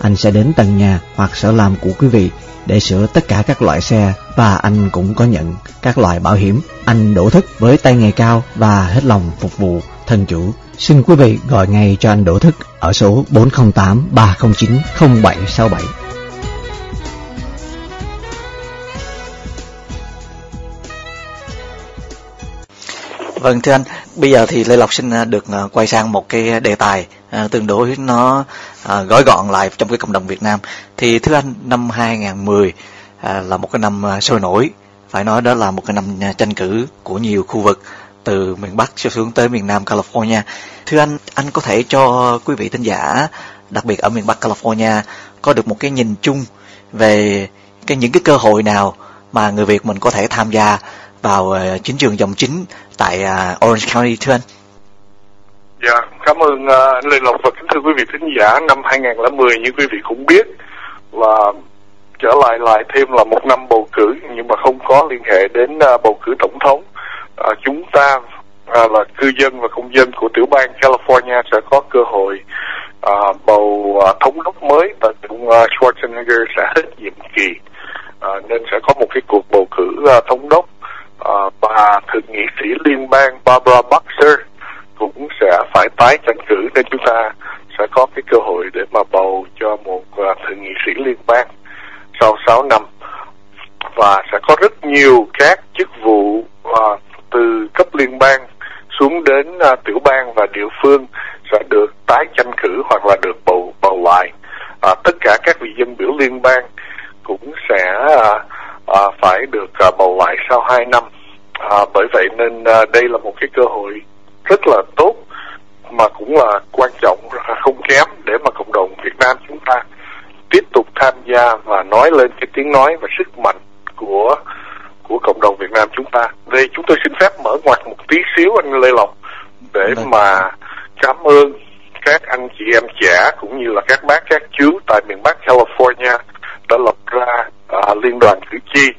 Anh sẽ đến tầng nhà hoặc sở làm của quý vị để sửa tất cả các loại xe và anh cũng có nhận các loại bảo hiểm. Anh Đỗ Thức với tay nghề cao và hết lòng phục vụ thân chủ. Xin quý vị gọi ngay cho anh Đỗ Thức ở số 408 309 0767. Vâng thưa anh, bây giờ thì Lê Lộc xin à, được à, quay sang một cái đề tài à, tương đối nó à, gói gọn lại trong cái cộng đồng Việt Nam. Thì thưa anh, năm 2010 à, là một cái năm à, sôi nổi, phải nói đó là một cái năm tranh cử của nhiều khu vực từ miền Bắc cho xuống tới miền Nam California. Thưa anh, anh có thể cho quý vị thính giả, đặc biệt ở miền Bắc California, có được một cái nhìn chung về cái những cái cơ hội nào mà người Việt mình có thể tham gia vào ờ, uh, chính trường dòng chính tại uh, Orange County thưa anh? Dạ, cảm ơn uh, anh Lê Lộc và kính thưa quý vị thính giả. Năm 2010 như quý vị cũng biết là trở lại lại thêm là một năm bầu cử nhưng mà không có liên hệ đến uh, bầu cử tổng thống. Uh, chúng ta uh, là cư dân và công dân của tiểu bang California sẽ có cơ hội uh, bầu uh, thống đốc mới và ông uh, Schwarzenegger sẽ hết nhiệm kỳ. à, nên sẽ có một cái cuộc bầu cử uh, thống đốc Ờ, uh, và thượng nghị sĩ liên bang Barbara Boxer cũng sẽ phải tái tranh cử nên chúng ta sẽ có cái cơ hội để mà bầu cho một ờ, thượng nghị sĩ liên bang sau 6 năm. Và sẽ có rất nhiều các chức vụ à, từ cấp liên bang xuống đến à, tiểu bang và địa phương sẽ được tái tranh cử hoặc là được bầu bầu lại. À, tất cả các vị dân biểu liên bang cũng sẽ à, uh, phải được uh, bầu lại sau 2 năm uh, bởi vậy nên uh, đây là một cái cơ hội rất là tốt mà cũng là quan trọng không kém để mà cộng đồng Việt Nam chúng ta tiếp tục tham gia và nói lên cái tiếng nói và sức mạnh của của cộng đồng Việt Nam chúng ta. Đây chúng tôi xin phép mở ngoặt một tí xíu anh Lê Lộc để Vâng. mà cảm ơn các anh chị em trẻ cũng như là các bác các chú tại miền Bắc California đã lập ra à, liên đoàn cử tri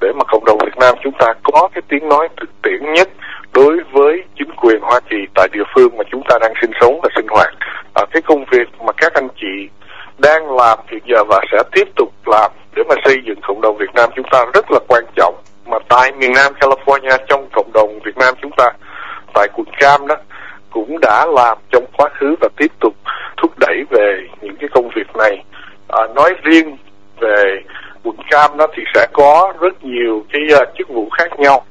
để mà cộng đồng Việt Nam chúng ta có cái tiếng nói thực tiễn nhất đối với chính quyền Hoa Kỳ tại địa phương mà chúng ta đang sinh sống và sinh hoạt. À, cái công việc mà các anh chị đang làm hiện giờ và sẽ tiếp tục làm để mà xây dựng cộng đồng Việt Nam chúng ta rất là quan trọng mà tại miền Nam California trong cộng đồng Việt Nam chúng ta tại quận Cam đó cũng đã làm trong quá khứ và tiếp tục thúc đẩy về những cái công việc này à, nói riêng Cam đó thì sẽ có rất nhiều cái uh, chức vụ khác nhau.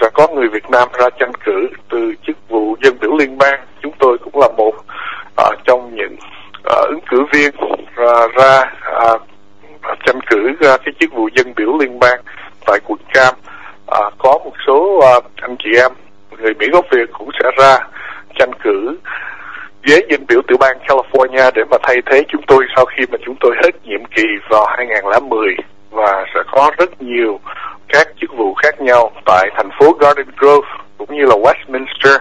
Sẽ có người Việt Nam ra tranh cử từ chức vụ dân biểu liên bang. Chúng tôi cũng là một uh, trong những uh, ứng cử viên ra, ra uh, tranh cử ra cái chức vụ dân biểu liên bang tại quận Cam. À, có một số à, anh chị em người Mỹ gốc Việt cũng sẽ ra tranh cử ghế dân biểu tiểu bang California để mà thay thế chúng tôi sau khi mà chúng tôi hết nhiệm kỳ vào 2010 và sẽ có rất nhiều các chức vụ khác nhau tại thành phố Garden Grove cũng như là Westminster.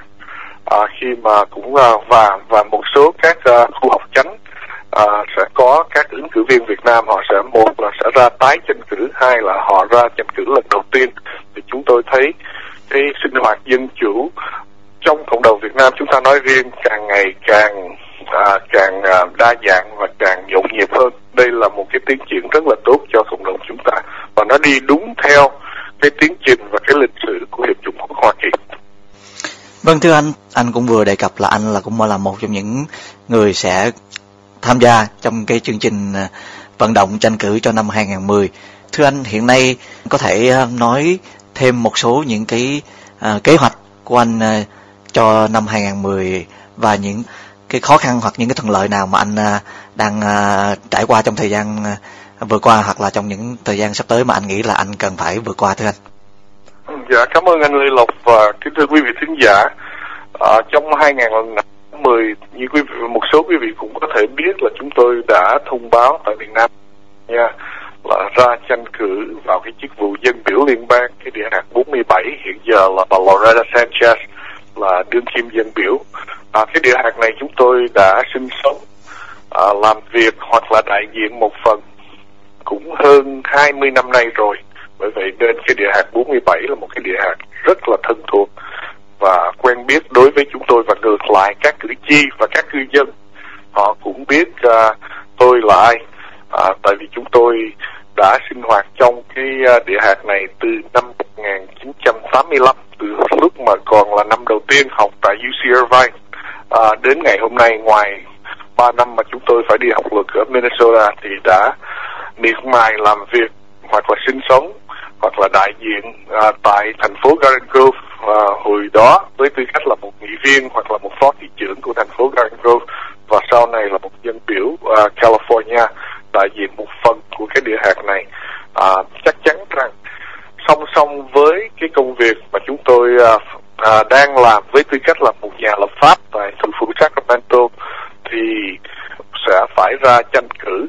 À, khi mà cũng à, và và một số các à, khu học chánh à, sẽ có các ứng cử viên Việt Nam. Họ sẽ một là sẽ ra tái tranh cử hai là họ ra tranh cử lần đầu tiên. Thì chúng tôi thấy cái sinh hoạt dân chủ trong cộng đồng Việt Nam chúng ta nói riêng càng ngày càng à, càng à, đa dạng và càng nhộn nhịp hơn đây là một cái tiến triển rất là tốt cho cộng đồng chúng ta và nó đi đúng theo cái tiến trình và cái lịch sử của hiệp chủng quốc Hoa Kỳ Vâng thưa anh, anh cũng vừa đề cập là anh là cũng là một trong những người sẽ tham gia trong cái chương trình à, vận động tranh cử cho năm 2010. Thưa anh, hiện nay có thể à, nói thêm một số những cái uh, kế hoạch của anh uh, cho năm 2010 và những cái khó khăn hoặc những cái thuận lợi nào mà anh à, đang à, trải qua trong thời gian à, vừa qua hoặc là trong những thời gian sắp tới mà anh nghĩ là anh cần phải vượt qua thưa anh? Dạ cảm ơn anh Lê Lộc và kính thưa quý vị thính giả. À, trong 2010 như quý vị, một số quý vị cũng có thể biết là chúng tôi đã thông báo tại miền Nam nha là ra tranh cử vào cái chức vụ dân biểu liên bang cái địa hạt 47 hiện giờ là bà Loretta Sanchez là đương kim dân biểu. À, cái địa hạt này chúng tôi đã sinh sống, à, làm việc hoặc là đại diện một phần cũng hơn 20 năm nay rồi. Bởi vậy nên cái địa hạt 47 là một cái địa hạt rất là thân thuộc và quen biết đối với chúng tôi và ngược lại các cử tri và các cư dân họ cũng biết à, tôi là ai à, tại vì chúng tôi đã sinh hoạt trong cái à, địa hạt này từ năm 1985 từ lúc mà còn là năm đầu tiên học tại UC Irvine. À, đến ngày hôm nay ngoài 3 năm mà chúng tôi phải đi học luật ở Minnesota thì đã miệt mài làm việc hoặc là sinh sống hoặc là đại diện à, tại thành phố Garden Grove. À, hồi đó với tư cách là một nghị viên hoặc là một phó thị trưởng của thành phố Garden Grove và sau này là một dân biểu à, California đại diện một phần của cái địa hạt này à, chắc chắn rằng song song với cái công việc mà chúng tôi à, à, đang làm với tư cách là một nhà lập pháp tại thành phố Sacramento thì sẽ phải ra tranh cử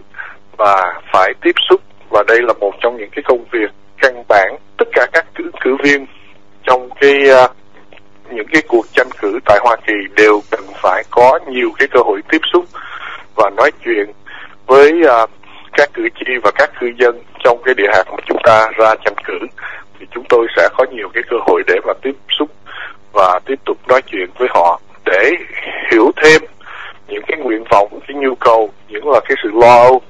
và phải tiếp xúc và đây là một trong những cái công việc căn bản tất cả các cử cử viên trong cái à, những cái cuộc tranh cử tại Hoa Kỳ đều cần phải có nhiều cái cơ hội tiếp xúc và nói chuyện với uh, các cử tri và các cư dân trong cái địa hạt mà chúng ta ra tranh cử thì chúng tôi sẽ có nhiều cái cơ hội để mà tiếp xúc và tiếp tục nói chuyện với họ để hiểu thêm những cái nguyện vọng, cái nhu cầu, những là cái sự lo âu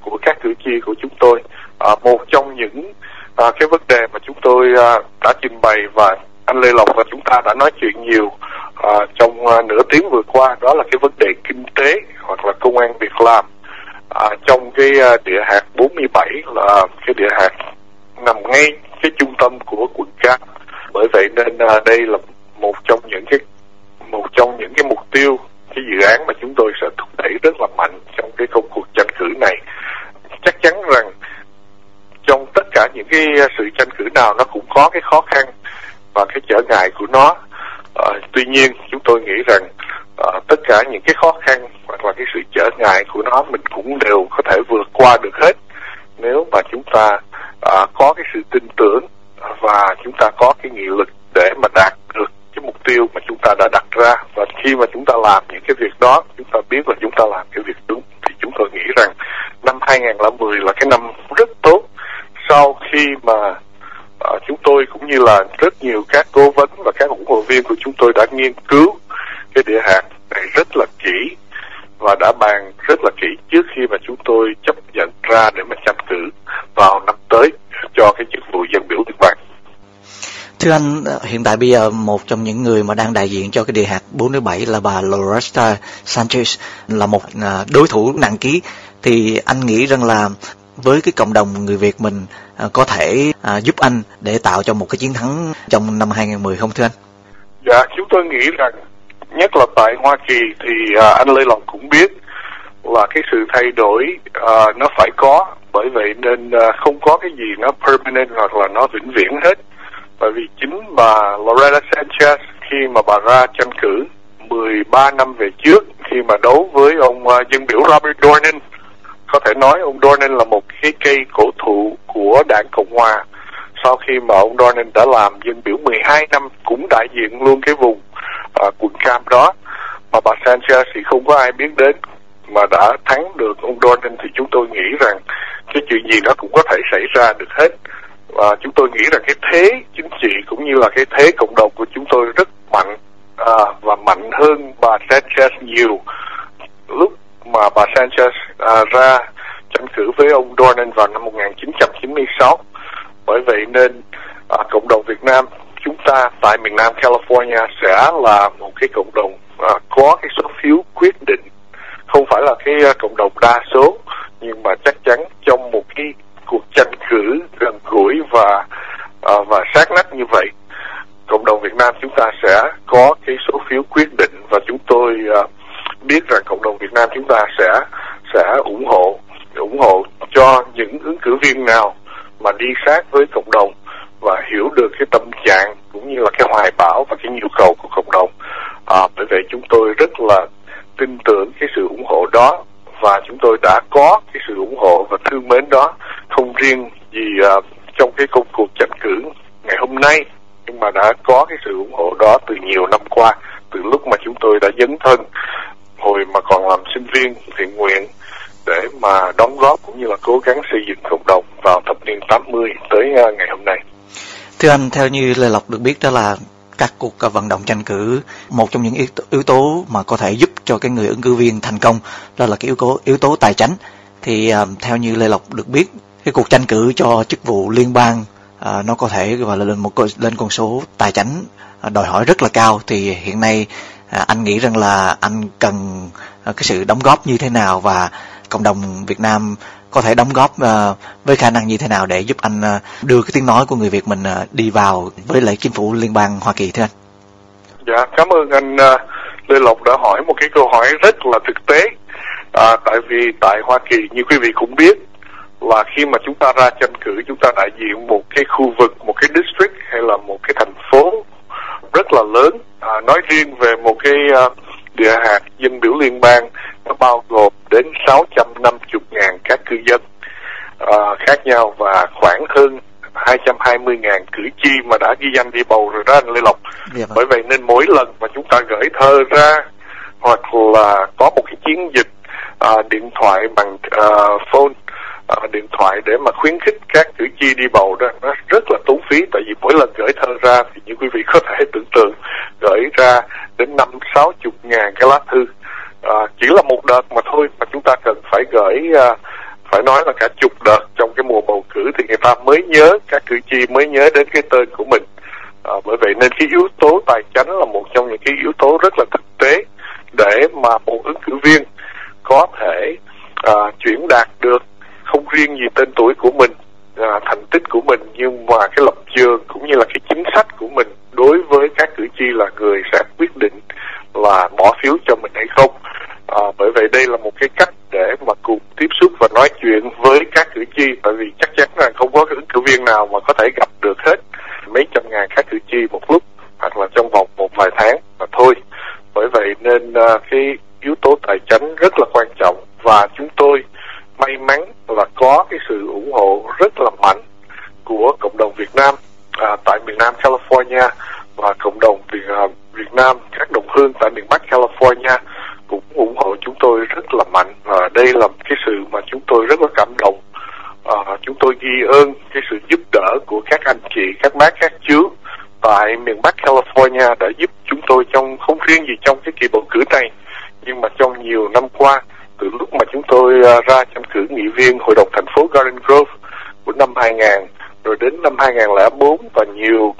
của các cử tri của chúng tôi. À, một trong những à, cái vấn đề mà chúng tôi à, đã trình bày và anh Lê Lộc và chúng ta đã nói chuyện nhiều à, trong à, nửa tiếng vừa qua đó là cái vấn đề kinh tế hoặc là công an việc làm à, trong cái à, địa hạt 47 là cái địa hạt nằm ngay cái trung tâm của quận Cát bởi vậy nên à, đây là một trong những cái một trong những cái mục tiêu cái dự án mà chúng tôi sẽ thúc đẩy rất là mạnh trong cái công cuộc tranh cử này. Chắc chắn rằng trong tất cả những cái à, sự tranh cử nào nó cũng có cái khó khăn và cái trở ngại của nó. À, tuy nhiên chúng tôi nghĩ rằng à, tất cả những cái khó khăn hoặc là cái sự trở ngại của nó mình cũng đều có thể vượt qua được hết. Nếu mà chúng ta à, có cái sự tin tưởng và chúng ta có cái nghị lực để mà đạt được cái mục tiêu mà chúng ta đã đặt ra và khi mà chúng ta làm những cái việc đó chúng ta biết là chúng ta làm cái việc đúng thì chúng tôi nghĩ rằng năm 2010 là cái năm rất tốt. Sau khi mà uh, chúng tôi cũng như là rất nhiều các cố vấn và các ủng hộ viên của chúng tôi đã nghiên cứu cái địa hạt này rất là kỹ và đã bàn rất là kỹ trước khi mà chúng tôi chấp nhận ra để mà tranh cử vào năm tới cho cái chức vụ dân biểu liên bang. Thưa anh, hiện tại bây giờ một trong những người mà đang đại diện cho cái địa hạt 47 là bà Loretta Sanchez là một à, đối thủ nặng ký thì anh nghĩ rằng là với cái cộng đồng người Việt mình à, có thể à, giúp anh để tạo cho một cái chiến thắng trong năm 2010 không thưa anh? Dạ, chúng tôi nghĩ rằng nhất là tại Hoa Kỳ thì à, anh Lê Lộc cũng biết là cái sự thay đổi à, nó phải có. Bởi vậy nên à, không có cái gì nó permanent hoặc là nó vĩnh viễn hết. Bởi vì chính bà Loretta Sanchez khi mà bà ra tranh cử 13 năm về trước khi mà đấu với ông uh, dân biểu Robert Dornan có thể nói ông Dornan là một cái cây cổ thụ của đảng Cộng Hòa. Sau khi mà ông Dornan đã làm dân biểu 12 năm cũng đại diện luôn cái vùng à, quận Cam đó. Mà bà Sanchez thì không có ai biết đến mà đã thắng được ông Dornan thì chúng tôi nghĩ rằng cái chuyện gì nó cũng có thể xảy ra được hết. Và chúng tôi nghĩ rằng cái thế chính trị cũng như là cái thế cộng đồng của chúng tôi rất mạnh à, và mạnh hơn bà Sanchez nhiều. Lúc mà bà Sanchez à, ra tranh cử với ông Dornan vào năm 1996 bởi vậy nên à, cộng đồng Việt Nam chúng ta tại miền Nam California sẽ là một cái cộng đồng à, có cái số phiếu quyết định. Không phải là cái à, cộng đồng đa số nhưng mà chắc chắn trong một cái cuộc tranh cử gần gũi và à, và sát nách như vậy cộng đồng Việt Nam chúng ta sẽ có cái số phiếu quyết định và chúng tôi à, biết rằng cộng đồng Việt Nam chúng ta sẽ sẽ ủng hộ ủng hộ cho những ứng cử viên nào mà đi sát với cộng đồng và hiểu được cái tâm trạng cũng như là cái hoài bão và cái nhu cầu của cộng đồng à, bởi vậy chúng tôi rất là tin tưởng cái sự ủng hộ đó và chúng tôi đã có cái sự ủng hộ và thương mến đó không riêng gì à, trong cái công cuộc tranh cử ngày hôm nay nhưng mà đã có cái sự ủng hộ đó từ nhiều năm qua từ lúc mà chúng tôi đã dấn thân hồi mà còn làm sinh viên thiện nguyện để mà đóng góp cũng như là cố gắng xây dựng cộng đồng vào thập niên 80 tới uh, ngày hôm nay. Thưa anh, theo như Lê Lộc được biết đó là các cuộc ờ, vận động tranh cử một trong những yếu tố, yếu tố mà có thể giúp cho cái người ứng cử viên thành công đó là cái yếu tố yếu tố tài chính thì ờ, theo như Lê Lộc được biết cái cuộc tranh cử cho chức vụ liên bang uh, nó có thể gọi là lên một lên con số tài chính uh, đòi hỏi rất là cao. Thì hiện nay uh, anh nghĩ rằng là anh cần uh, cái sự đóng góp như thế nào và cộng đồng Việt Nam có thể đóng góp ờ, với khả năng như thế nào để giúp anh ờ, đưa cái tiếng nói của người Việt mình ờ, đi vào với lại chính phủ liên bang Hoa Kỳ thưa anh? Dạ, cảm ơn anh Lê Lộc đã hỏi một cái câu hỏi rất là thực tế. À, tại vì tại Hoa Kỳ như quý vị cũng biết là khi mà chúng ta ra tranh cử chúng ta đại diện một cái khu vực, một cái district hay là một cái thành phố rất là lớn. À, nói riêng về một cái uh, địa hạt dân biểu liên bang nó bao gồm đến 650 ngàn các cư dân uh, khác nhau và khoảng hơn 220 ngàn cử tri mà đã ghi danh đi bầu rồi đó anh Lê Lộc. Dạ Bởi vậy nên mỗi lần mà chúng ta gửi thơ ra hoặc là có một cái chiến dịch uh, điện thoại bằng uh, phone uh, điện thoại để mà khuyến khích các cử tri đi bầu đó nó rất là tốn phí. Tại vì mỗi lần gửi thơ ra thì như quý vị có thể tưởng tượng gửi ra đến năm sáu chục ngàn cái lá thư. À, chỉ là một đợt mà thôi mà chúng ta cần phải gửi à, phải nói là cả chục đợt trong cái mùa bầu cử thì người ta mới nhớ các cử tri mới nhớ đến cái tên của mình. À, bởi vậy nên cái yếu tố tài chính là một trong những cái yếu tố rất là thực tế để mà một ứng cử viên có thể à, chuyển đạt được không riêng gì tên tuổi của mình à, thành tích của mình nhưng mà cái lập trường cũng như là cái chính sách của mình đối với các cử tri là người sẽ quyết định là bỏ phiếu cho mình hay không. À, bởi vậy đây là một cái cách để mà cùng tiếp xúc và nói chuyện với các cử tri tại vì chắc chắn là không có ứng cử viên nào mà có thể gặp được hết mấy trăm ngàn các cử tri một lúc hoặc là trong vòng một vài tháng mà thôi. Bởi vậy nên uh, cái yếu tố tài chính rất là quan trọng và chúng tôi may mắn là có cái sự ủng hộ rất là mạnh của cộng đồng Việt Nam à, tại miền Nam California và cộng đồng Việt, à, Việt Nam các đồng hương tại miền Bắc California cũng ủng hộ chúng tôi rất là mạnh và đây là cái sự mà chúng tôi rất là cảm động à, chúng tôi ghi ơn cái sự giúp đỡ của các anh chị các bác các chú tại miền Bắc California đã giúp chúng tôi trong không riêng gì trong cái kỳ bầu cử này nhưng mà trong nhiều năm qua từ lúc mà chúng tôi uh, ra tranh cử nghị viên hội đồng thành phố Garden Grove của năm 2000 rồi đến năm 2004 và nhiều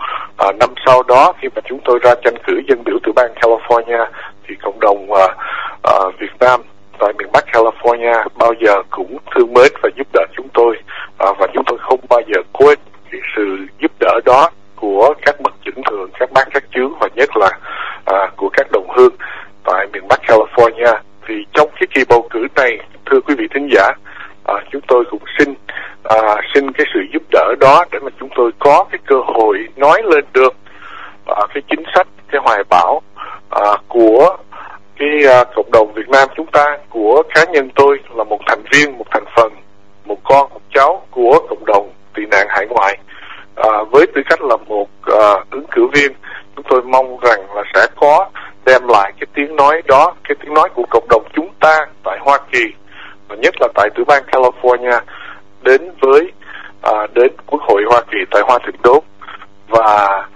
uh, năm sau đó khi mà chúng tôi ra tranh cử dân biểu tiểu bang California thì cộng đồng uh, uh, Việt Nam tại miền Bắc California bao giờ cũng thương mến và giúp đỡ chúng tôi uh, và chúng tôi không bao giờ quên cái sự giúp đỡ đó của các bậc trưởng thường, các bác các chú và nhất là uh, của các đồng hương tại miền Bắc California. Thì trong cái kỳ bầu cử này thưa quý vị thính giả à, chúng tôi cũng xin à, xin cái sự giúp đỡ đó để mà chúng tôi có cái cơ hội nói lên được à, cái chính sách cái hoài bão à, của cái à, cộng đồng Việt Nam chúng ta của cá nhân tôi là một thành viên một thành phần một con một cháu của cộng đồng tị nạn hải ngoại. À, với tư cách là một à, ứng cử viên chúng tôi mong rằng là sẽ có đem lại cái tiếng nói đó cái tiếng nói của cộng đồng chúng ta tại Hoa Kỳ và nhất là tại tiểu bang California đến với à, đến Quốc hội Hoa Kỳ tại Hoa Thịnh Đốt và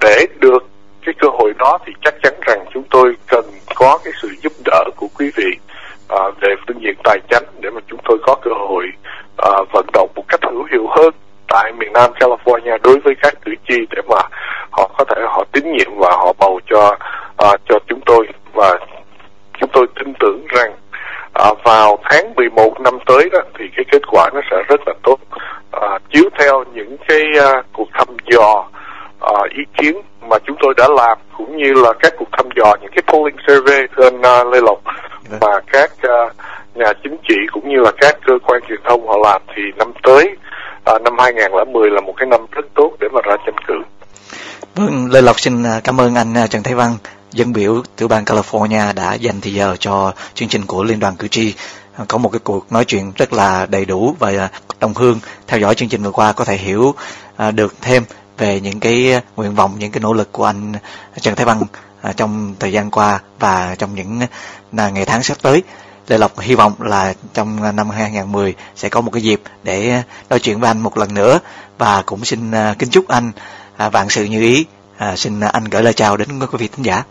để được cái cơ hội đó thì chắc chắn rằng chúng tôi cần có cái sự giúp đỡ của quý vị à, về phương diện tài chính để mà chúng tôi có cơ hội à, vận động một cách hữu hiệu hơn tại miền Nam California đối với các cử tri để mà họ có thể họ tín nhiệm và họ bầu cho à, cho chúng tôi. Và chúng tôi tin tưởng rằng à, vào tháng 11 năm tới đó thì cái kết quả nó sẽ rất là tốt à, chiếu theo những cái à, cuộc thăm dò à, ý kiến mà chúng tôi đã làm cũng như là các cuộc thăm dò những cái polling survey thưa anh uh, Lê Lộc và các uh, nhà chính trị cũng như là các cơ quan truyền thông họ làm thì năm tới à, năm 2010 là một cái năm rất tốt để mà ra tranh cử. Vâng, Lê Lộc xin à, cảm ơn anh à, Trần Thái Văn, dân biểu tiểu bang California đã dành thời giờ cho chương trình của Liên đoàn cử tri. À, Có một cái cuộc nói chuyện rất là đầy đủ và đồng hương theo dõi chương trình vừa qua có thể hiểu à, được thêm về những cái ờ, nguyện vọng, những cái nỗ lực của anh ờ, Trần Thái Văn ờ, trong thời gian qua và trong những ngày tháng sắp tới. Lê Lộc hy vọng là trong năm 2010 sẽ có một cái dịp để nói chuyện với anh một lần nữa và cũng xin kính chúc anh vạn sự như ý. À, xin anh gửi lời chào đến quý vị thính giả.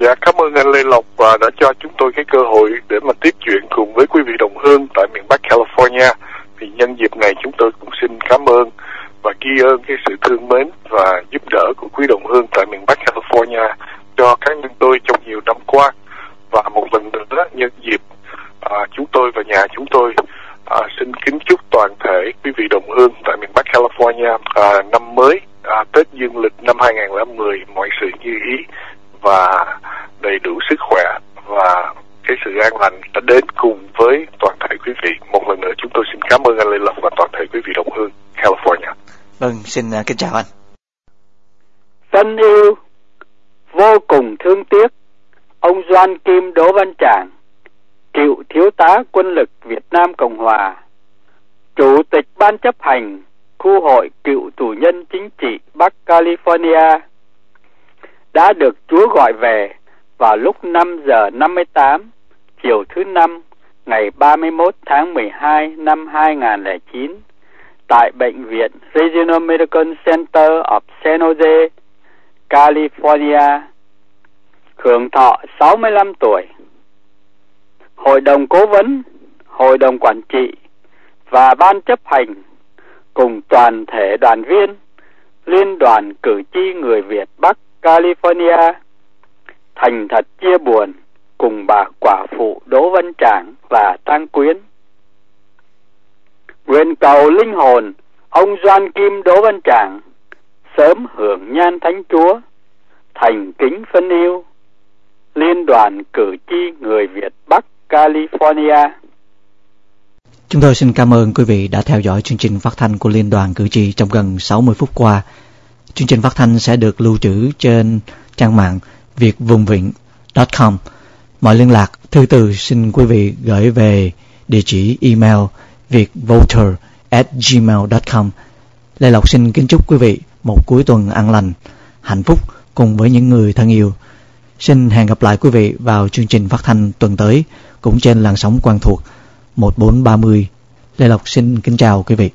Dạ, cảm ơn anh Lê Lộc và đã cho chúng tôi cái cơ hội để mà tiếp chuyện cùng với quý vị đồng hương tại miền Bắc California. Thì nhân dịp này chúng tôi cũng xin cảm ơn và ghi ơn cái sự thương mến và giúp đỡ của quý đồng hương tại miền Bắc California cho cá nhân tôi trong nhiều năm qua. Và một lần nữa nhân dịp à, chúng tôi và nhà chúng tôi à, xin kính chúc toàn thể quý vị đồng hương tại miền Bắc California à, năm mới à, Tết Dương lịch năm 2010 mọi sự như ý và đầy đủ sức khỏe và cái sự an lành đã đến cùng với toàn thể quý vị. Một lần nữa chúng tôi xin cảm ơn anh Lê Lộc và toàn thể quý vị đồng hương California. Vâng, xin à, kính chào anh. Thân yêu, vô cùng thương tiếc, ông Doan Kim Đỗ Văn Tràng, cựu thiếu tá quân lực Việt Nam Cộng Hòa, chủ tịch ban chấp hành khu hội cựu tù nhân chính trị Bắc California, đã được Chúa gọi về vào lúc 5 giờ 58 chiều thứ năm ngày 31 tháng 12 năm 2009 tại bệnh viện Regional Medical Center of San Jose, California, hưởng thọ 65 tuổi. Hội đồng cố vấn, hội đồng quản trị và ban chấp hành cùng toàn thể đoàn viên Liên đoàn cử tri người Việt Bắc California thành thật chia buồn cùng bà quả phụ Đỗ Văn Trảng và Tăng Quyến. Nguyện cầu linh hồn ông Doan Kim Đỗ Văn Tràng sớm hưởng nhan thánh chúa, thành kính phân yêu. Liên đoàn cử tri người Việt Bắc California Chúng tôi xin cảm ơn quý vị đã theo dõi chương trình phát thanh của Liên đoàn cử tri trong gần 60 phút qua. Chương trình phát thanh sẽ được lưu trữ trên trang mạng việcvungvịnh.com. Mọi liên lạc, thư từ xin quý vị gửi về địa chỉ email vietvoter at gmail.com. Lê Lộc xin kính chúc quý vị một cuối tuần an lành, hạnh phúc cùng với những người thân yêu. Xin hẹn gặp lại quý vị vào chương trình phát thanh tuần tới cũng trên làn sóng quen thuộc 1430. Lê Lộc xin kính chào quý vị.